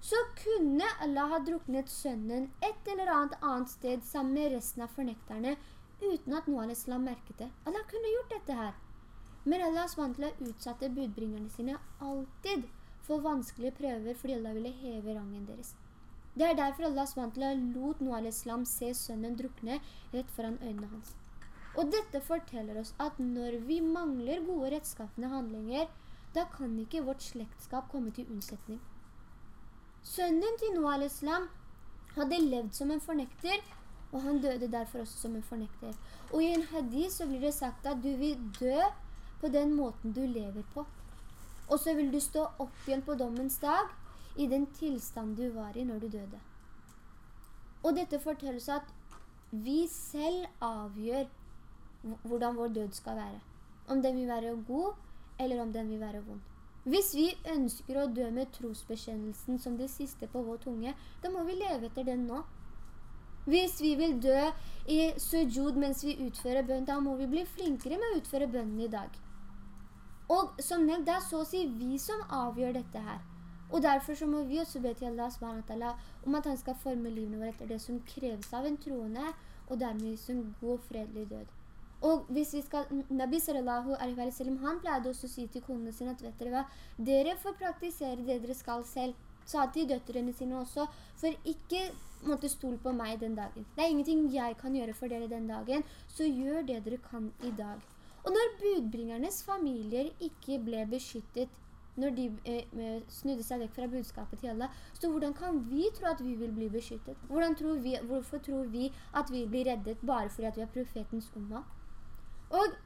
så kunne Allah ha druknet sønnen et eller annet annet sted sammen med resten av fornekterne, uten at noen islam merket det. Allah kunne gjort dette her. Men Allah subhanahu utsatte budbringerne sine alltid for vanskelige prøver, fordi Allah ville heve rangen deres. Det er derfor Allah SWT lot noen al-Islam se sønnen drukne rett foran øynene hans. Og dette forteller oss at når vi mangler gode rettskaffende handlinger, da kan ikke vårt slektskap komme til unnsetning. Sønnen til Noah al-Islam hadde levd som en fornekter, og han døde derfor også som en fornekter. Og i en hadith så blir det sagt at du vil dø på den måten du lever på. Og så vil du stå opp igjen på dommens dag i den tilstand du var i når du døde. Og dette forteller oss at vi selv avgjør hvordan vår død skal være. Om den vil være god, eller om den vil være vond. Hvis vi ønsker å dø med trosbekjennelsen som det siste på vår tunge, da må vi leve etter den nå. Hvis vi vil dø i sujud mens vi utfører bønn, da må vi bli flinkere med å utføre bønnen i dag. Og som nevnt, det er så å si vi som avgjør dette her. Og derfor så må vi også be til Allah om at han skal forme livene våre etter det som kreves av en troende, og dermed som god fredelig død. Og hvis vi skal, Nabi sallallahu alaihi wa sallam, han pleide også å si til konene sine at, vet dere hva, dere får praktisere det dere skal selv. Sa til døtterne sine også, for ikke måtte stole på meg den dagen. Det er ingenting jeg kan gjøre for dere den dagen, så gjør det dere kan i dag. Og når budbringernes familier ikke ble beskyttet, når de eh, snudde seg vekk fra budskapet til Allah, så hvordan kan vi tro at vi vil bli beskyttet? Tror vi, hvorfor tror vi at vi blir reddet bare fordi vi er profetens umma? Og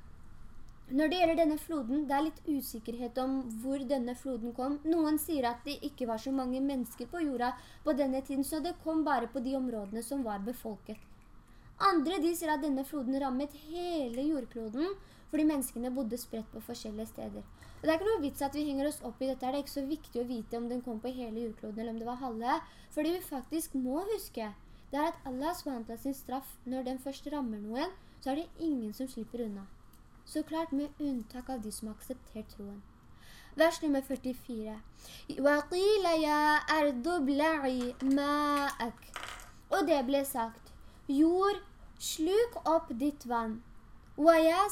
når det gjelder denne floden, det er litt usikkerhet om hvor denne floden kom. Noen sier at det ikke var så mange mennesker på jorda på denne tiden, så det kom bare på de områdene som var befolket. Andre de sier at denne floden rammet hele jordkloden, fordi menneskene bodde spredt på forskjellige steder. Og det er ikke noe vits at vi henger oss opp i dette. Det er ikke så viktig å vite om den kom på hele jordkloden eller om det var halve. For det vi faktisk må huske, det er at Allah SWT sin straff, når den først rammer noen, så er det ingen som slipper unna. Så klart med unntak av de som har akseptert troen. Vers nummer 44. وَقِيلَ يَا أَرْضُ بْلَعِي مَاءَكْ Og det ble sagt, jord, sluk opp ditt vann. وَيَا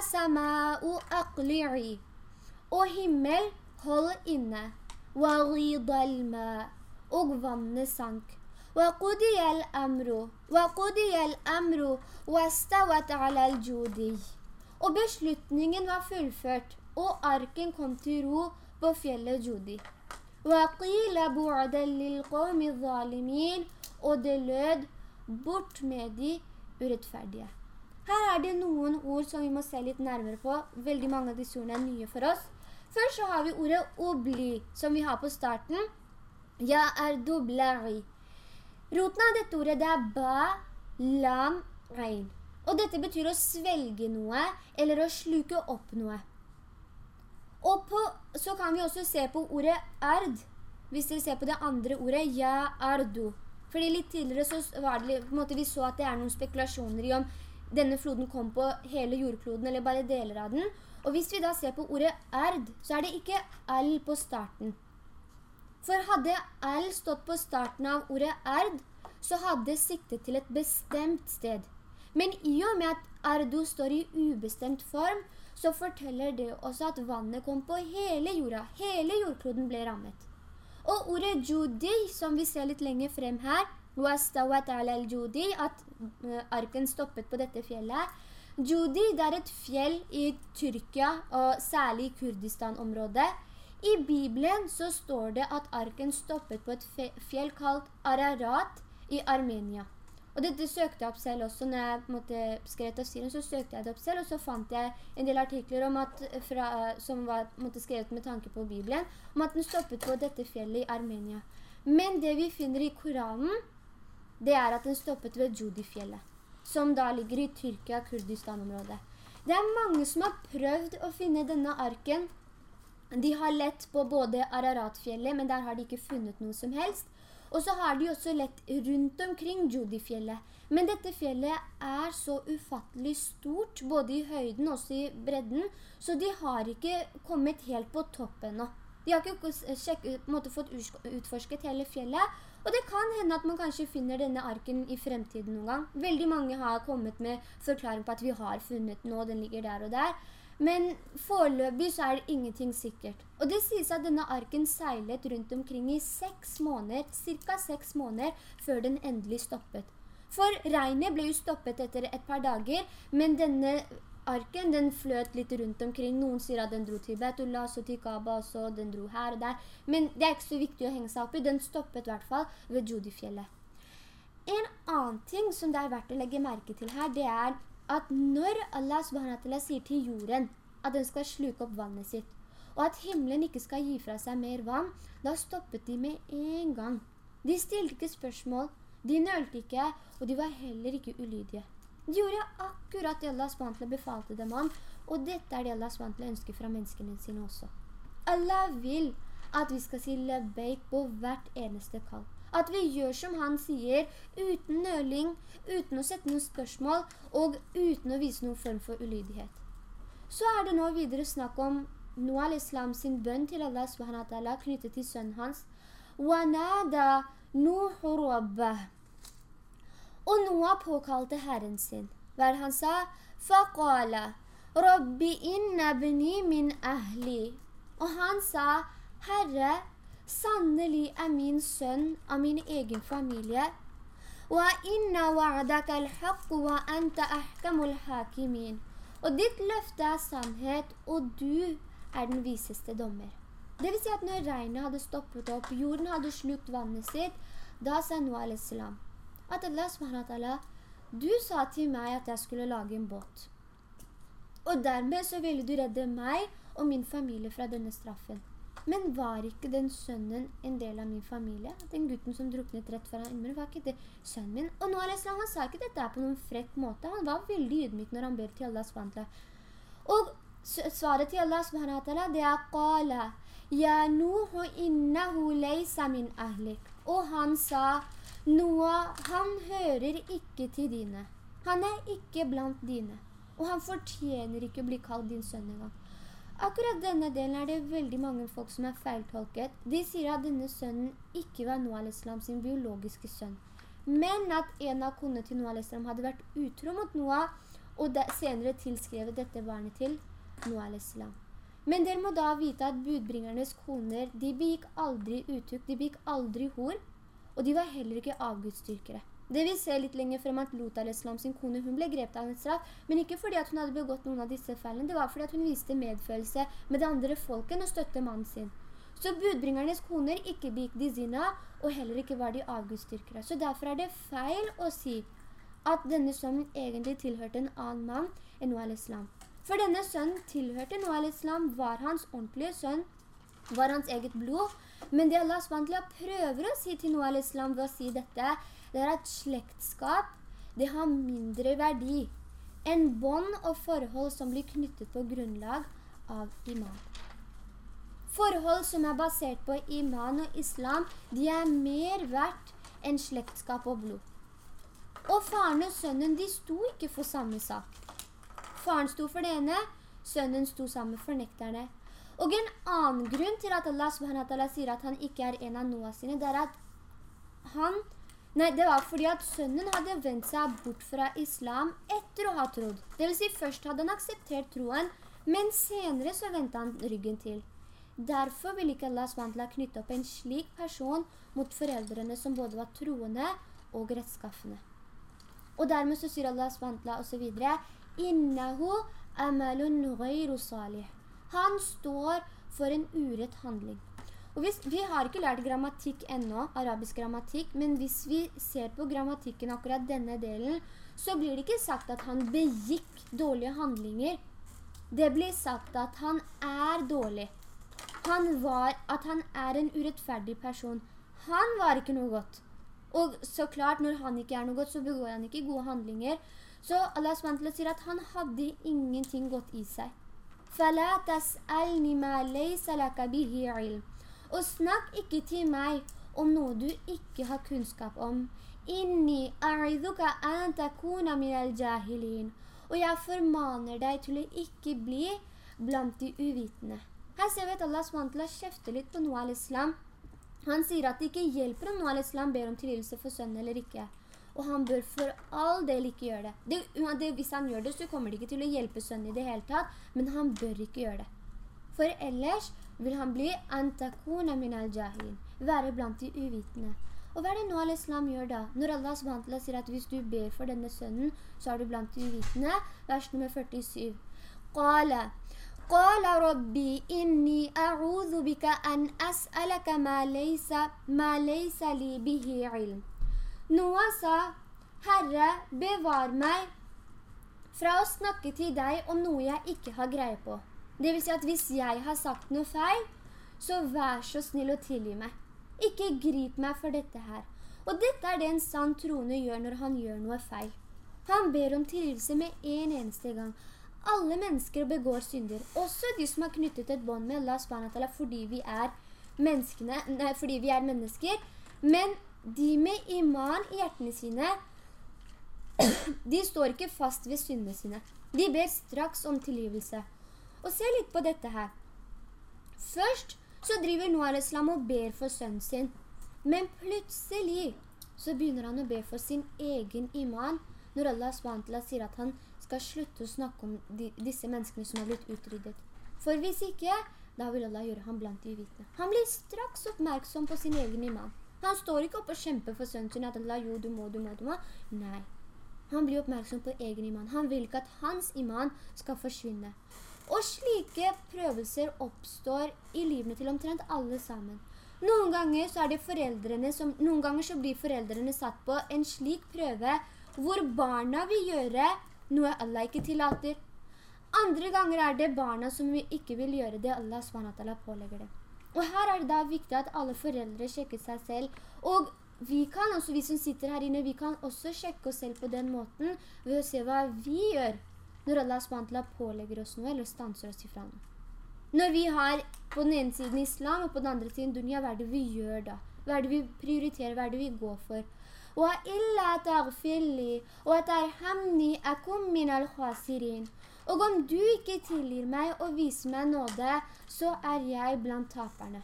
سَمَاءُ أَقْلِعِي Og himmel, hold inne. وَغِيضَ الْمَاء Og vannet sank. وقضي الأمر وقضي الأمر واستوت على الجودي Og beslutningen var fullført, og arken kom til ro på fjellet Judi. وَقِيلَ بُعْدًا لِلْقَوْمِ الظَّالِمِينَ Og det lød, bort med de urettferdige. Her er det noen ord som vi må se litt nærmere på. Veldig mange av disse ordene er nye for oss. Først så har vi ordet obli, som vi har på starten. Ja er dublari. Roten av dette ordet det er ba, lam, rein. Og dette betyr å svelge noe, eller å sluke opp noe. Og på, så kan vi også se på ordet erd, hvis dere ser på det andre ordet, ja, ardu. Fordi litt tidligere så var det, på en måte vi så at det er noen spekulasjoner i om denne floden kom på hele jordkloden, eller bare deler av den. Og hvis vi da ser på ordet erd, så er det ikke all på starten. For hadde L stått på starten av ordet erd, så hadde det siktet til et bestemt sted. Men i og med at erdo står i ubestemt form, så forteller det også at vannet kom på hele jorda. Hele jordkloden ble rammet. Og ordet judi, som vi ser litt lenger frem her, judi, at eh, arken stoppet på dette fjellet. Judi, det er et fjell i Tyrkia, og særlig i Kurdistan-området. I Bibelen så står det at arken stoppet på et fjell kalt Ararat i Armenia. Og dette søkte jeg opp selv også, når jeg måtte, skrev tafsiren, så søkte jeg det opp selv, og så fant jeg en del artikler at, fra, som var måtte, skrevet med tanke på Bibelen, om at den stoppet på dette fjellet i Armenia. Men det vi finner i Koranen, det er at den stoppet ved Judi-fjellet, som da ligger i Tyrkia-Kurdistan-området. Det er mange som har prøvd å finne denne arken de har lett på både Araratfjellet, men der har de ikke funnet noe som helst. Og så har de også lett rundt omkring Judi-fjellet. Men dette fjellet er så ufattelig stort, både i høyden og i bredden, så de har ikke kommet helt på toppen nå. De har ikke sjekket, måte, fått utforsket hele fjellet, og det kan hende at man kanskje finner denne arken i fremtiden noen gang. Veldig mange har kommet med forklaring på at vi har funnet nå, den ligger der og der. Men foreløpig så er det ingenting sikkert. Og det sies at denne arken seilet rundt omkring i seks måneder, cirka seks måneder, før den endelig stoppet. For regnet ble jo stoppet etter et par dager, men denne arken den fløt litt rundt omkring. Noen sier at den dro til Betullah, så til Kaaba, så den dro her og der. Men det er ikke så viktig å henge seg opp i. Den stoppet i hvert fall ved Judifjellet. En annen ting som det er verdt å legge merke til her, det er at når Allah subhanahu sier til jorden at den skal sluke opp vannet sitt, og at himmelen ikke skal gi fra seg mer vann, da stoppet de med en gang. De stilte ikke spørsmål, de nølte ikke, og de var heller ikke ulydige. De gjorde akkurat det Allah SWT befalte dem om, og dette er det Allah SWT ønsker fra menneskene sine også. Allah vil at vi skal si labbaik på hvert eneste kall At vi gjør som han sier, uten nøling, uten å sette noen spørsmål, og uten å vise noen form for ulydighet. Så er det nå videre snakk om Noah al-Islam sin bønn til Allah SWT knyttet til sønnen hans. وَنَادَ نُوحُ رَبَّهُ og Noah påkalte Herren sin, hver han sa, «Faqala, Rabbi inna bni min ahli». Og han sa, «Herre, sannelig er min sønn av min egen familie. Og ditt løfte er sannhet, og du er den viseste dommer. Det vil si at når regnet hadde stoppet opp, jorden hadde slukt vannet sitt, da sa Noah al-Islam, at Allah subhanahu du sa til meg at jeg skulle lage en båt. Og dermed så ville du redde meg og min familie fra denne straffen. Men var ikke den sønnen en del av min familie? Den gutten som druknet rett foran himmelen, var ikke det sønnen min? Og nå Al-Islam, han sa ikke dette på noen frekk måte. Han var veldig ydmyk når han ber til Allah SWT. Og svaret til Allah SWT, det er «Qala, ja nuhu innahu leisa min ahlik». Og han sa, Noah, han hører ikke til dine. Han er ikke blant dine. Og han fortjener ikke å bli kalt din sønn engang. Akkurat denne delen er det veldig mange folk som er feiltolket. De sier at denne sønnen ikke var Noah al-Islam sin biologiske sønn. Men at en av konene til Noah al-Islam hadde vært utro mot Noah, og senere tilskrevet dette barnet til Noah al-Islam. Men dere må da vite at budbringernes koner, de begikk aldri uttukt, de begikk aldri hor, og de var heller ikke avgudsdyrkere. Det vi ser litt lenger frem at Lot al-Islam sin kone, hun ble grepet av en straff, men ikke fordi at hun hadde begått noen av disse feilene, det var fordi at hun viste medfølelse med de andre folken og støtte mannen sin. Så budbringernes koner ikke begikk de zina, og heller ikke var de avgudstyrkere. Så derfor er det feil å si at denne sønnen egentlig tilhørte en annen mann enn Noah al-Islam. For denne sønnen tilhørte Noah al-Islam, var hans ordentlige sønn, var hans eget blod, men det Allah SWT prøver å si til Noah al-Islam ved å si dette, det er at slektskap, det har mindre verdi enn bånd og forhold som blir knyttet på grunnlag av iman. Forhold som er basert på iman og islam, de er mer verdt enn slektskap og blod. Og faren og sønnen, de sto ikke for samme sak. Faren sto for det ene, sønnen sto sammen for nekterne. Og en annen grunn til at Allah sier at han ikke er en av Noah sine, det er at han, nei, det var fordi at sønnen hadde vendt seg bort fra islam etter å ha trodd. Det vil si, først hadde han akseptert troen, men senere så ventet han ryggen til. Derfor vil ikke Allah SWT knytte opp en slik person mot foreldrene som både var troende og rettskaffende. Og dermed så sier Allah SWT og så videre, «Innahu amalun ghayru salih». Han står for en urett handling. Og hvis, vi har ikke lært grammatikk ennå, arabisk grammatikk, men hvis vi ser på grammatikken akkurat denne delen, så blir det ikke sagt at han begikk dårlige handlinger. Det blir sagt at han er dårlig. Han var, at han er en urettferdig person. Han var ikke noe godt. Og så klart, når han ikke er noe godt, så begår han ikke gode handlinger. Så Allah sier at han hadde ingenting godt i seg. فَلَا تَسْأَلْنِ مَا لَيْسَ لَكَ بِهِ عِلْم og snakk ikke til meg om noe du ikke har kunnskap om. «Inni a'idhuka an takuna min al-jahilin» Og jeg formaner deg til å ikke bli blant de uvitende. Her ser vi at Allah SWT kjefter litt på Noah al-Islam. Han sier at det ikke hjelper om Noah al-Islam ber om tilgivelse for sønnen eller ikke og han bør for all del ikke gjøre det. det. det. Hvis han gjør det, så kommer det ikke til å hjelpe sønnen i det hele tatt, men han bør ikke gjøre det. For ellers vil han bli antakuna min al-jahilin, være blant de uvitende. Og hva er det nå al-Islam gjør da? Når Allah SWT sier at hvis du ber for denne sønnen, så er du blant de uvitende. Vers nummer 47. Qala, قال ربي إني أعوذ بك أن أسألك ما ليس, ما ليس لي به علم Noah sa, Herre, bevar meg fra å snakke til deg om noe jeg ikke har greie på. Det vil si at hvis jeg har sagt noe feil, så vær så snill å tilgi meg. Ikke grip meg for dette her. Og dette er det en sann troende gjør når han gjør noe feil. Han ber om tilgivelse med en eneste gang. Alle mennesker begår synder, også de som har knyttet et bånd med Allah SWT fordi vi er nei, fordi vi er mennesker. Men de med iman i hjertene sine, [CLEARS THROAT] de står ikke fast ved syndene sine. De ber straks om tilgivelse. Og se litt på dette her. Først så driver Noah al-Islam og ber for sønnen sin. Men plutselig så begynner han å be for sin egen iman når Allah SWT sier at han skal slutte å snakke om de, disse menneskene som har blitt utryddet. For hvis ikke, da vil Allah gjøre ham blant de uvitende. Han blir straks oppmerksom på sin egen iman. Han står ikke opp og kjemper for sønnen sin at Allah, jo, du må, du må, du må. Nei. Han blir oppmerksom på egen iman. Han vil ikke at hans iman skal forsvinne. Og slike prøvelser oppstår i livene til omtrent alle sammen. Noen ganger så som, noen ganger så blir foreldrene satt på en slik prøve hvor barna vil gjøre noe Allah ikke tillater. Andre ganger er det barna som ikke vil gjøre det Allah SWT pålegger det. Og her er det da viktig at alle foreldre sjekker seg selv. Og vi kan også, vi som sitter her inne, vi kan også sjekke oss selv på den måten ved å se hva vi gjør når Allah SWT pålegger oss noe eller stanser oss ifra noe. Når vi har på den ene siden islam og på den andre siden dunya, hva er det vi gjør da? Hva er det vi prioriterer? Hva er det vi går for? Og om du ikke tilgir meg og viser meg nåde, så er jeg blant taperne.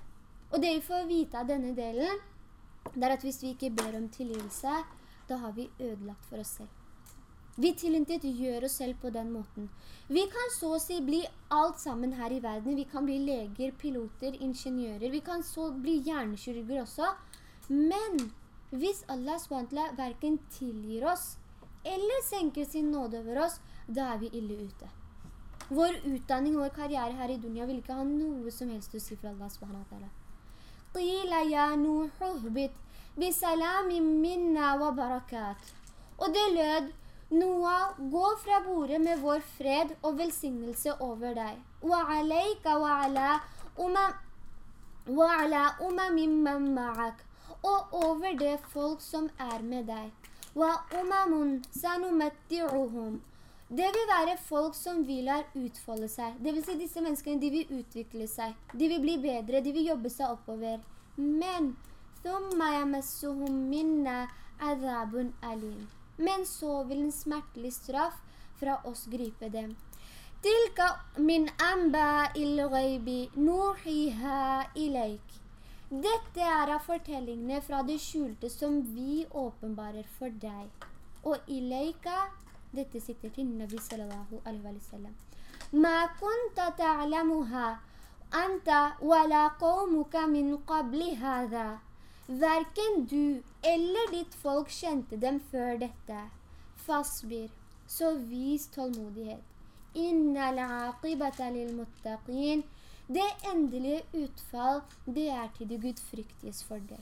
Og det vi får vite av denne delen, det er at hvis vi ikke ber om tilgivelse, da har vi ødelagt for oss selv. Vi tilintet gjør oss selv på den måten. Vi kan så å si bli alt sammen her i verden. Vi kan bli leger, piloter, ingeniører. Vi kan så bli hjernekirurger også. Men hvis Allah SWT hverken tilgir oss eller senker sin nåde over oss, da er vi ille ute. Vår utdanning vår karriere her i dunia vil ikke ha noe som helst å si for Allah SWT. Ya nuhuhbit bisalamin minna wa barakat. Og det lød Noah, gå fra bordet med vår fred og velsignelse over deg. Og over det folk som er med deg. Det vil være folk som vil lar utfolde seg. Det vil si disse menneskene, de vil utvikle seg. De vil bli bedre, de vil jobbe seg oppover. Men, ثُمَّ يَمَسُّهُمْ مِنَّا عَذَابٌ أَلِيمٌ men så vil en smertelig straff fra oss gripe dem. Tilka min amba il-ghaibi nuhiha ilaik. Dette er av fortellingene fra det skjulte som vi åpenbarer for deg. Og ilaika, dette sitter til Nabi sallallahu alaihi wa sallam. Ma kunta ta'lamuha anta wala qawmuka min qabli hadha. Hverken du eller ditt folk kjente dem før dette. Fasbir, så vis tålmodighet. Inna aqibata lil-muttaqin. Det endelige utfall, det er til de gudfryktiges fordel.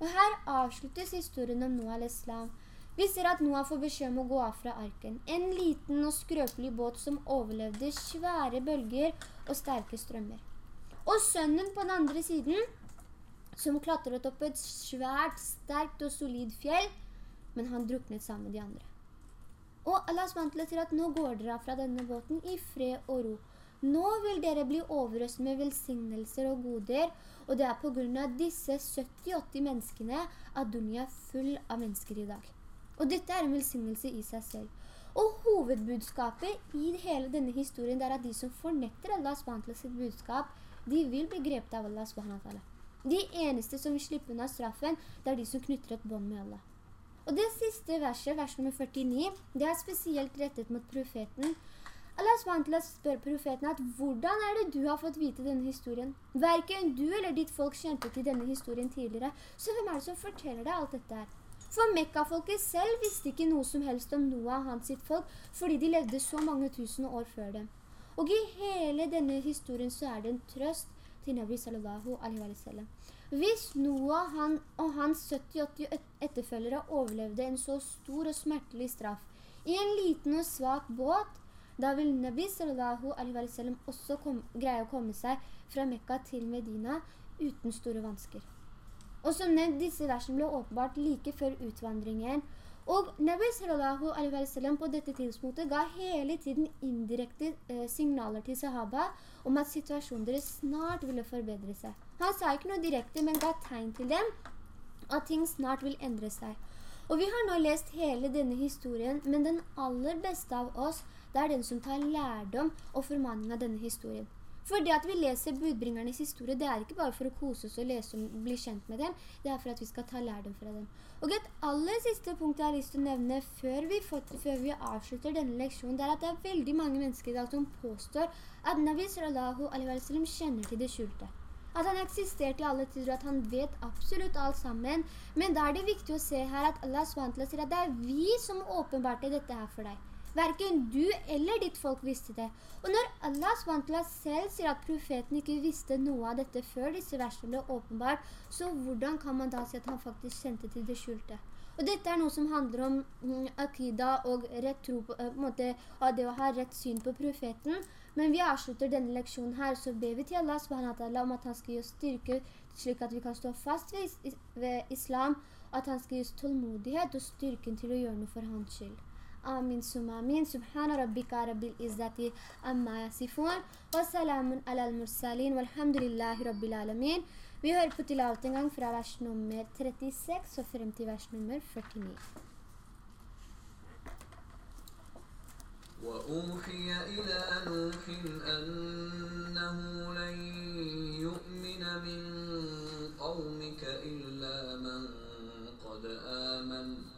Og her avsluttes historien om Noah al-Islam. Vi ser at Noah får beskjed om å gå av fra arken. En liten og skrøpelig båt som overlevde svære bølger og sterke strømmer. Og sønnen på den andre siden som klatret opp et svært, sterkt og solid fjell, men han druknet sammen med de andre. Og Allah SWT til at nå går dere fra denne båten i fred og ro. Nå vil dere bli overøst med velsignelser og goder, og det er på grunn av disse 70-80 menneskene at dunia er full av mennesker i dag. Og dette er en velsignelse i seg selv. Og hovedbudskapet i hele denne historien er at de som fornetter Allah SWT sitt budskap, de vil bli grepet av Allah SWT. De eneste som vil slippe unna straffen, det er de som knytter et bånd med Allah. Og det siste verset, vers nummer 49, det er spesielt rettet mot profeten. Allah SWT spør profeten at hvordan er det du har fått vite denne historien? Hverken du eller ditt folk kjente til denne historien tidligere, så hvem er det som forteller deg alt dette her? For Mekka-folket selv visste ikke noe som helst om Noah og hans sitt folk, fordi de levde så mange tusen år før dem. Og i hele denne historien så er det en trøst til Nabi sallallahu alaihi wa sallam. Hvis Noah han, og hans 70-80 etterfølgere overlevde en så stor og smertelig straff i en liten og svak båt, da vil Nabi sallallahu alaihi wa sallam også kom, greie å komme seg fra Mekka til Medina uten store vansker. Og som nevnt, disse versene ble åpenbart like før utvandringen, og Nabi sallallahu alaihi wa sallam på dette tidspunktet ga hele tiden indirekte eh, signaler til sahaba om at situasjonen deres snart ville forbedre seg. Han sa ikke noe direkte, men ga tegn til dem at ting snart vil endre seg. Og vi har nå lest hele denne historien, men den aller beste av oss, det er den som tar lærdom og formaning av denne historien. For det at vi leser budbringernes historie, det er ikke bare for å kose oss og lese og bli kjent med dem, det er for at vi skal ta lærdom fra dem. Og et aller siste punkt jeg har lyst til å nevne før vi, før vi avslutter denne leksjonen, det er at det er veldig mange mennesker i dag som påstår at Nabi sallallahu alaihi wa sallam kjenner til det skjulte. At han eksisterte i alle tider, at han vet absolutt alt sammen. Men da er det viktig å se her at Allah sier at det er vi som åpenbarte dette her for deg. Hverken du eller ditt folk visste det. Og når Allah SWT selv sier at profeten ikke visste noe av dette før disse versene ble åpenbart, så hvordan kan man da si at han faktisk kjente til det skjulte? Og dette er noe som handler om mm, akida og på, uh, måte, det å ha rett syn på profeten. Men vi avslutter denne leksjonen her, så ber vi til Allah SWT om at han skal gi oss styrke, slik at vi kan stå fast ved, ved islam, at han skal gi oss tålmodighet og styrken til å gjøre noe for hans skyld. آمين. ثم آمين. سبحان ربك رب العزة أما يصفون. وسلام على المرسلين. والحمد لله رب العالمين. Vi hører på tilavet en gang fra vers nummer 36 og frem til vers nummer 49. وأوحي إلى نوح أنه لن يؤمن من قومك إلا من قد آمن.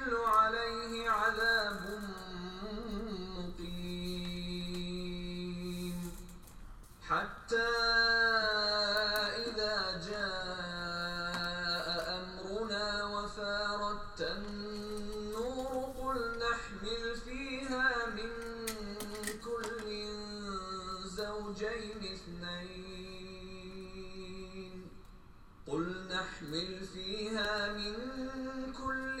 ويحل عليه عذاب مقيم حتى إذا جاء أمرنا وفاردت النور قل نحمل فيها من كل زوجين اثنين قل نحمل فيها من كل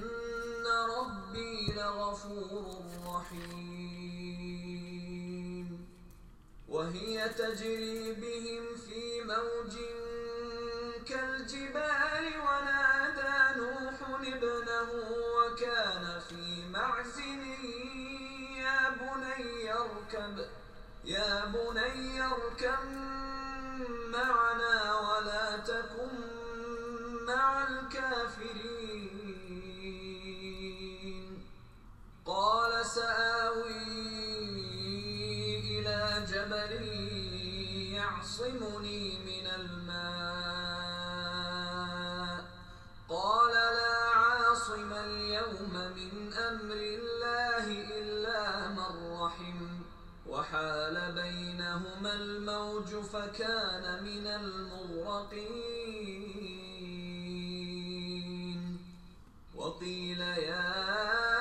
رحيم وهي تجري بهم في موج كالجبال ونادى نوح ابنه وكان في معزل. يا بني اركب يا بني اركب معنا ولا تكن مع الكافرين. قال سآوي إلى جبل يعصمني من الماء. قال لا عاصم اليوم من أمر الله إلا من رحم. وحال بينهما الموج فكان من المغرقين. وقيل يا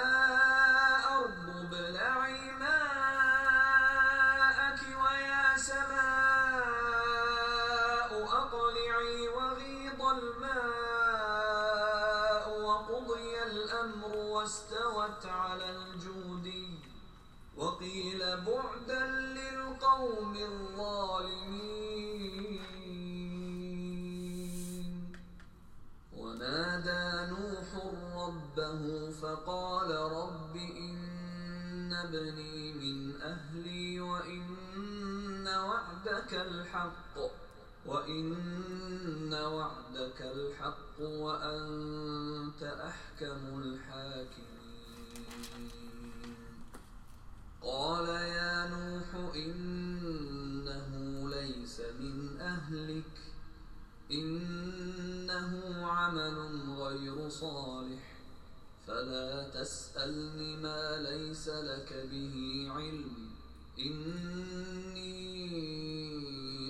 واستوت على الجودي وقيل بعدا للقوم الظالمين. ونادى نوح ربه فقال رب إن ابني من أهلي وإن وعدك الحق. وإن وعدك الحق وأنت أحكم الحاكمين قال يا نوح إنه ليس من أهلك إنه عمل غير صالح فلا تسألني ما ليس لك به علم إني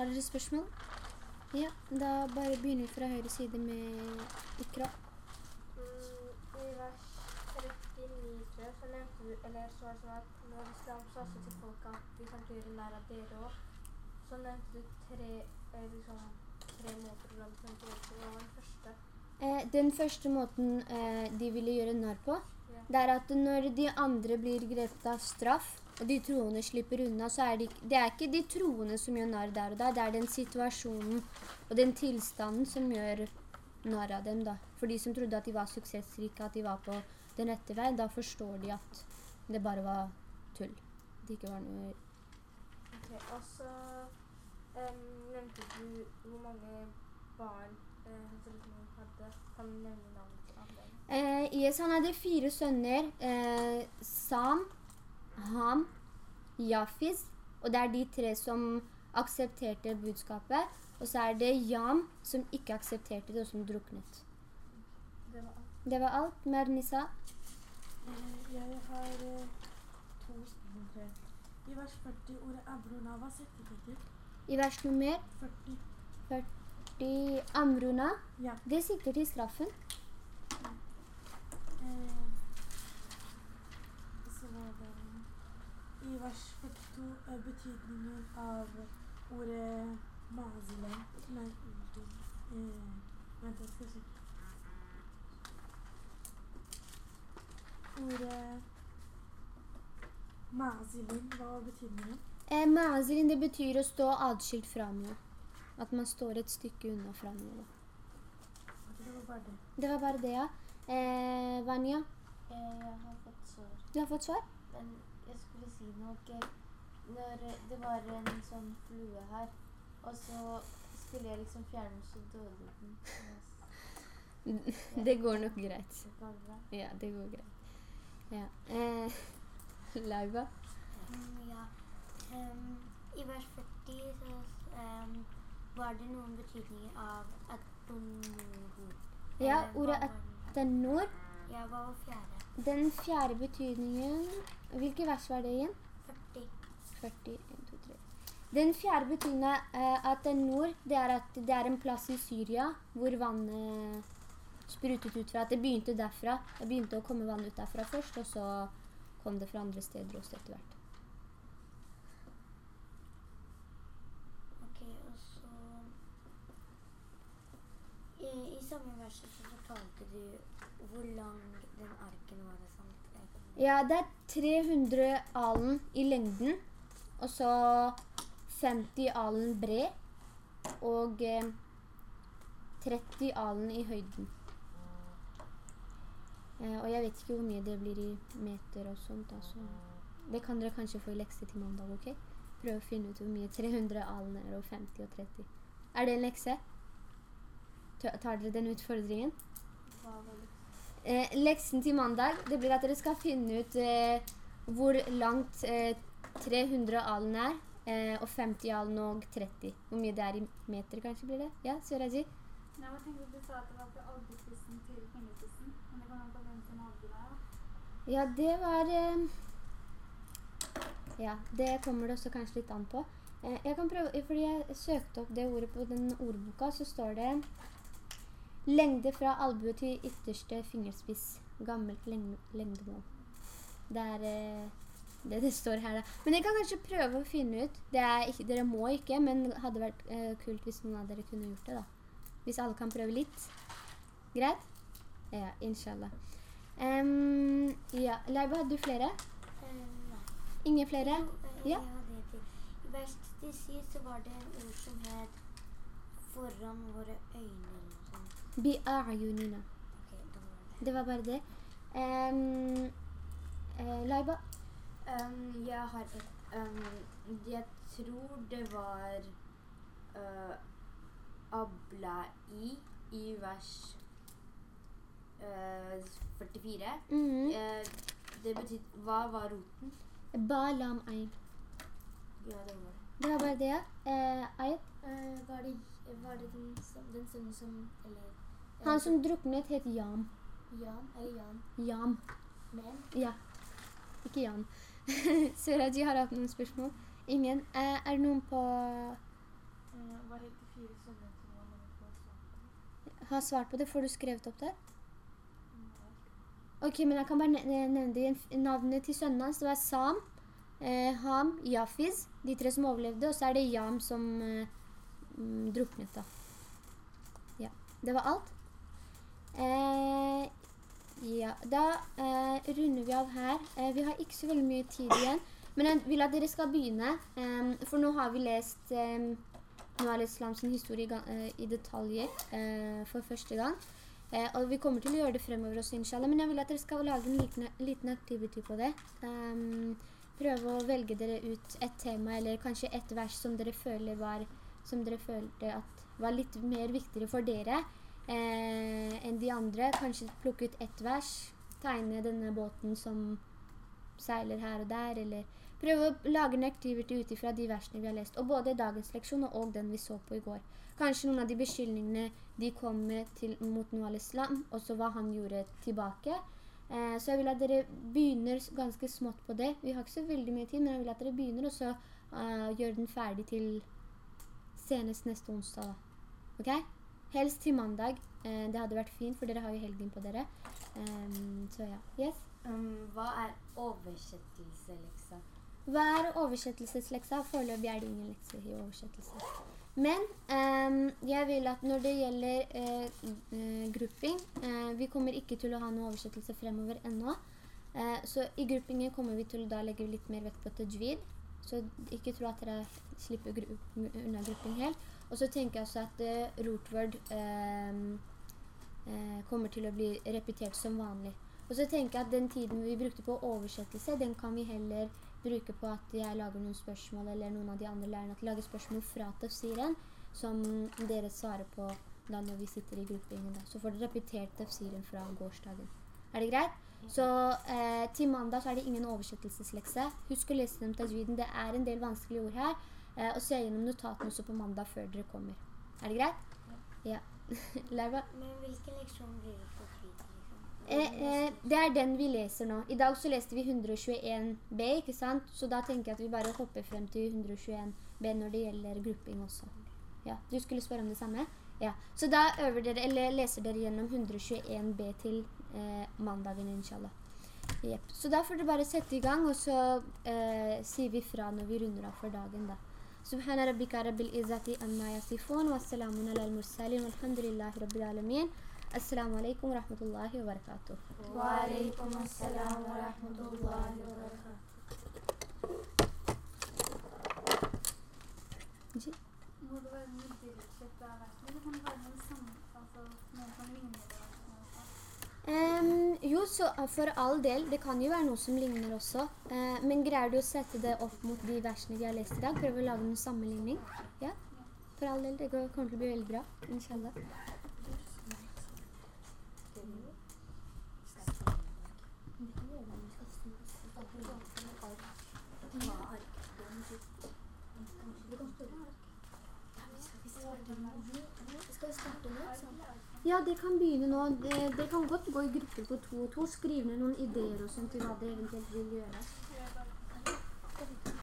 Har dere spørsmål? Ja, da bare begynner vi fra høyre side med Ikra. Mm, I vers 39 tror jeg, så nevnte du, eller så var det sånn at når islam sa til folk at vi kan gjøre nær av dere òg, så nevnte du tre, eh, liksom, tre måter hvordan du kan gjøre det. Hva var den første? Eh, den første måten eh, de ville gjøre narr på. Det er at når de andre blir grepet av straff, og de troende slipper unna, så er det, det er ikke de troende som gjør narr der og da, det er den situasjonen og den tilstanden som gjør narr av dem da. For de som trodde at de var suksessrike, at de var på den rette vei, da forstår de at det bare var tull. Det ikke var noe... Ok, Og så um, nevnte du hvor mange barn eh, Hazretman hadde. Kan du nevne? Eh, yes, han hadde fire sønner, eh, Sam, Ham, Jafiz, og det er de tre som aksepterte budskapet, og så er det Jam som ikke aksepterte det, og som druknet. Det var alt. Det var alt. Mer Nisa? Eh, Jeg har eh, to spørsmål. I vers 40 ordet Amruna, hva setter det til? I vers nummer 40. 40, Amruna, Ja. det sitter til straffen. Eh, så var det I vers 42 er betydningen av ordet mazile Nei. Eh, vent, jeg skal sjekke. Ordet mazilin, hva var betydningen? Eh, mazilin, det betyr å stå adskilt fra noe. At man står et stykke unna fra noe. Det var bare det. Det var bare det, ja. Eh, Vanya, Jeg har fått svar, du har fått svar? men jeg skulle si noe. når det var en sånn flue her, og så skulle jeg liksom fjerne den, så døde den. [LAUGHS] Det går nok greit. Det går bra. Ja, det går greit. Ja. Eh, [LAUGHS] Lauba? Mm, ja. Um, I vers 40 så um, var det noen betydninger av atonor. Ja, Eh, ordet var den? Tenor. Ja, hva var fjerde? Den fjerde betydningen Hvilke vers var det igjen? 40. 40, 1, 2, 3. Den fjerde betydningen er at den tenor, det er at det er en plass i Syria hvor vannet sprutet ut fra. At det begynte derfra. Det begynte å komme vann ut derfra først, og så kom det fra andre steder også etter hvert. Ok, og så I, I samme verset hvor lang den arken var det sant? Ja, det er 300 alen i lengden, og så 50 alen bred, og eh, 30 alen i høyden. Eh, og jeg vet ikke hvor mye det blir i meter og sånt. Altså. Det kan dere kanskje få i lekse til mandag, ok? Prøv å finne ut hvor mye 300 alen er, og 50 og 30. Er det en lekse? Tar dere den utfordringen? Eh, leksen til mandag det blir at dere skal finne ut eh, hvor langt eh, 300 alen er, eh, og 50 alen og 30. Hvor mye det er i meter, kanskje blir det? Ja, Søraji? Nei, jeg tenkte Du sa at det var fra alderspissen til fingerspissen. Men det kan an på hvem som alder er. Ja, det var eh, Ja, det kommer det også kanskje litt an på. Eh, jeg kan prøve, fordi jeg søkte opp det ordet på den ordboka, så står det lengde fra albue til ytterste fingerspiss. Gammelt lengdemål. Det er eh, det det står her, da. Men jeg kan kanskje prøve å finne ut. Det er ikke, dere må ikke, men det hadde vært eh, kult hvis noen av dere kunne gjort det, da. Hvis alle kan prøve litt. Greit? Ja, inshallah. Um, ja, Leiba, hadde du flere? Eh, nei. Ingen flere? Ja. det. hadde en til. I vers 67 så var det en ord som het 'foran våre øyne' var det. Var bare det. Um, uh, Laiba? Um, jeg har et um, Jeg tror det var uh, abla i i vers uh, 44. Mhm. Eh, det betyr Hva var roten? Ba lam ayn. Ja, det var det. Det var bare det, ja. Eh, Ayet? Eh, var, det, var det den, som- den som Eller Han som druknet het Jam. Jan? Eller Jan? Jam. Men Ja. Ikke Jan. [LAUGHS] Suraji har hatt noen spørsmål. Ingen. Eh, er det noen på Eh, hva het de fire sånn? Har svart på det? Får du skrevet opp det? Ok, men jeg kan bare nevne det. Navnet til sønnen hans det var Sam, eh, Ham, Jafiz, de tre som overlevde, og så er det Jam som eh, mm, druknet da. Ja, det var alt. Eh, ja, da eh, runder vi av her. Eh, vi har ikke så veldig mye tid igjen, men jeg vil at dere skal begynne, eh, for nå har vi lest eh, Noah al-Islam sin historie i eh, detaljer for første gang. Og vi kommer til å gjøre det fremover også, inshallah. Men jeg vil at dere skal lage en liten, liten activity på det. Ehm, prøve å velge dere ut et tema, eller kanskje et vers som dere føler var som dere følte at var litt mer viktigere for dere eh, enn de andre. Kanskje plukke ut ett vers, tegne denne båten som seiler her og der, eller prøve å lage en activity ut de versene vi har lest. Og både dagens leksjon og den vi så på i går. Kanskje noen av de beskyldningene de kom med til, mot Noah al-Islam, og så hva han gjorde tilbake. Eh, så jeg vil at dere begynner ganske smått på det. Vi har ikke så veldig mye tid, men jeg vil at dere begynner, og så uh, gjør den ferdig til senest neste onsdag. da. Ok? Helst til mandag. Eh, det hadde vært fint, for dere har jo helgen på dere. Em, så ja. Yes? Um, hva er oversettelse, liksom? Hva er oversettelsesleksa? Foreløpig er det ingen lekse i oversettelse. Men um, jeg vil at når det gjelder uh, grupping eh, Vi kommer ikke til å ha noe oversettelse fremover ennå. Eh, så i gruppingen kommer vi til å da legge litt mer vekt på tajwid. Så ikke tro at dere slipper gru unna grupping helt. Og så tenker jeg også at eh, rotvord ehm, eh, kommer til å bli repetert som vanlig. Og så tenker jeg at den tiden vi brukte på oversettelse, den kan vi heller bruke på at jeg lager noen spørsmål, eller noen av de andre lærerne at lager spørsmål fra tafsiren, som dere svarer på da når vi sitter i gruppingen. Da. Så får dere repetert tafsiren fra gårsdagen. Er det greit? Så eh, til mandag så er det ingen oversettelseslekse. Husk å lese dem tajwiden. Det er en del vanskelige ord her. Eh, og se gjennom notatene også på mandag før dere kommer. Er det greit? Ja. Larva? [LAUGHS] Men hvilken leksjon blir det på tweet, liksom? Eh, eh, det er den vi leser nå. I dag så leste vi 121b, ikke sant? Så da tenker jeg at vi bare hopper frem til 121b når det gjelder grupping også. Ja, du skulle spørre om det samme? Ja, så da øver dere, eller leser dere gjennom 121b til eh, mandagen, inshallah. Yep. Så da får dere bare sette i gang, og så eh, sier vi fra når vi runder av for dagen da. سبحان ربك رب العزة أما يصفون والسلام على المرسلين والحمد لله رب العالمين. السلام عليكم ورحمة الله وبركاته. وعليكم السلام ورحمة الله وبركاته. Må Ehm, jo, så eh, for all del, det kan jo være noe som ligner også. Uh, men greier du å sette det opp mot de versene vi har lest i dag? Prøve å lage noen sammenligning? Ja? For all del, det kommer til å bli veldig bra. Inshallah. Ja, det kan begynne nå. Det, det kan godt gå i grupper på to og to. Skrive ned noen ideer og sånt til hva det eventuelt vil gjøre.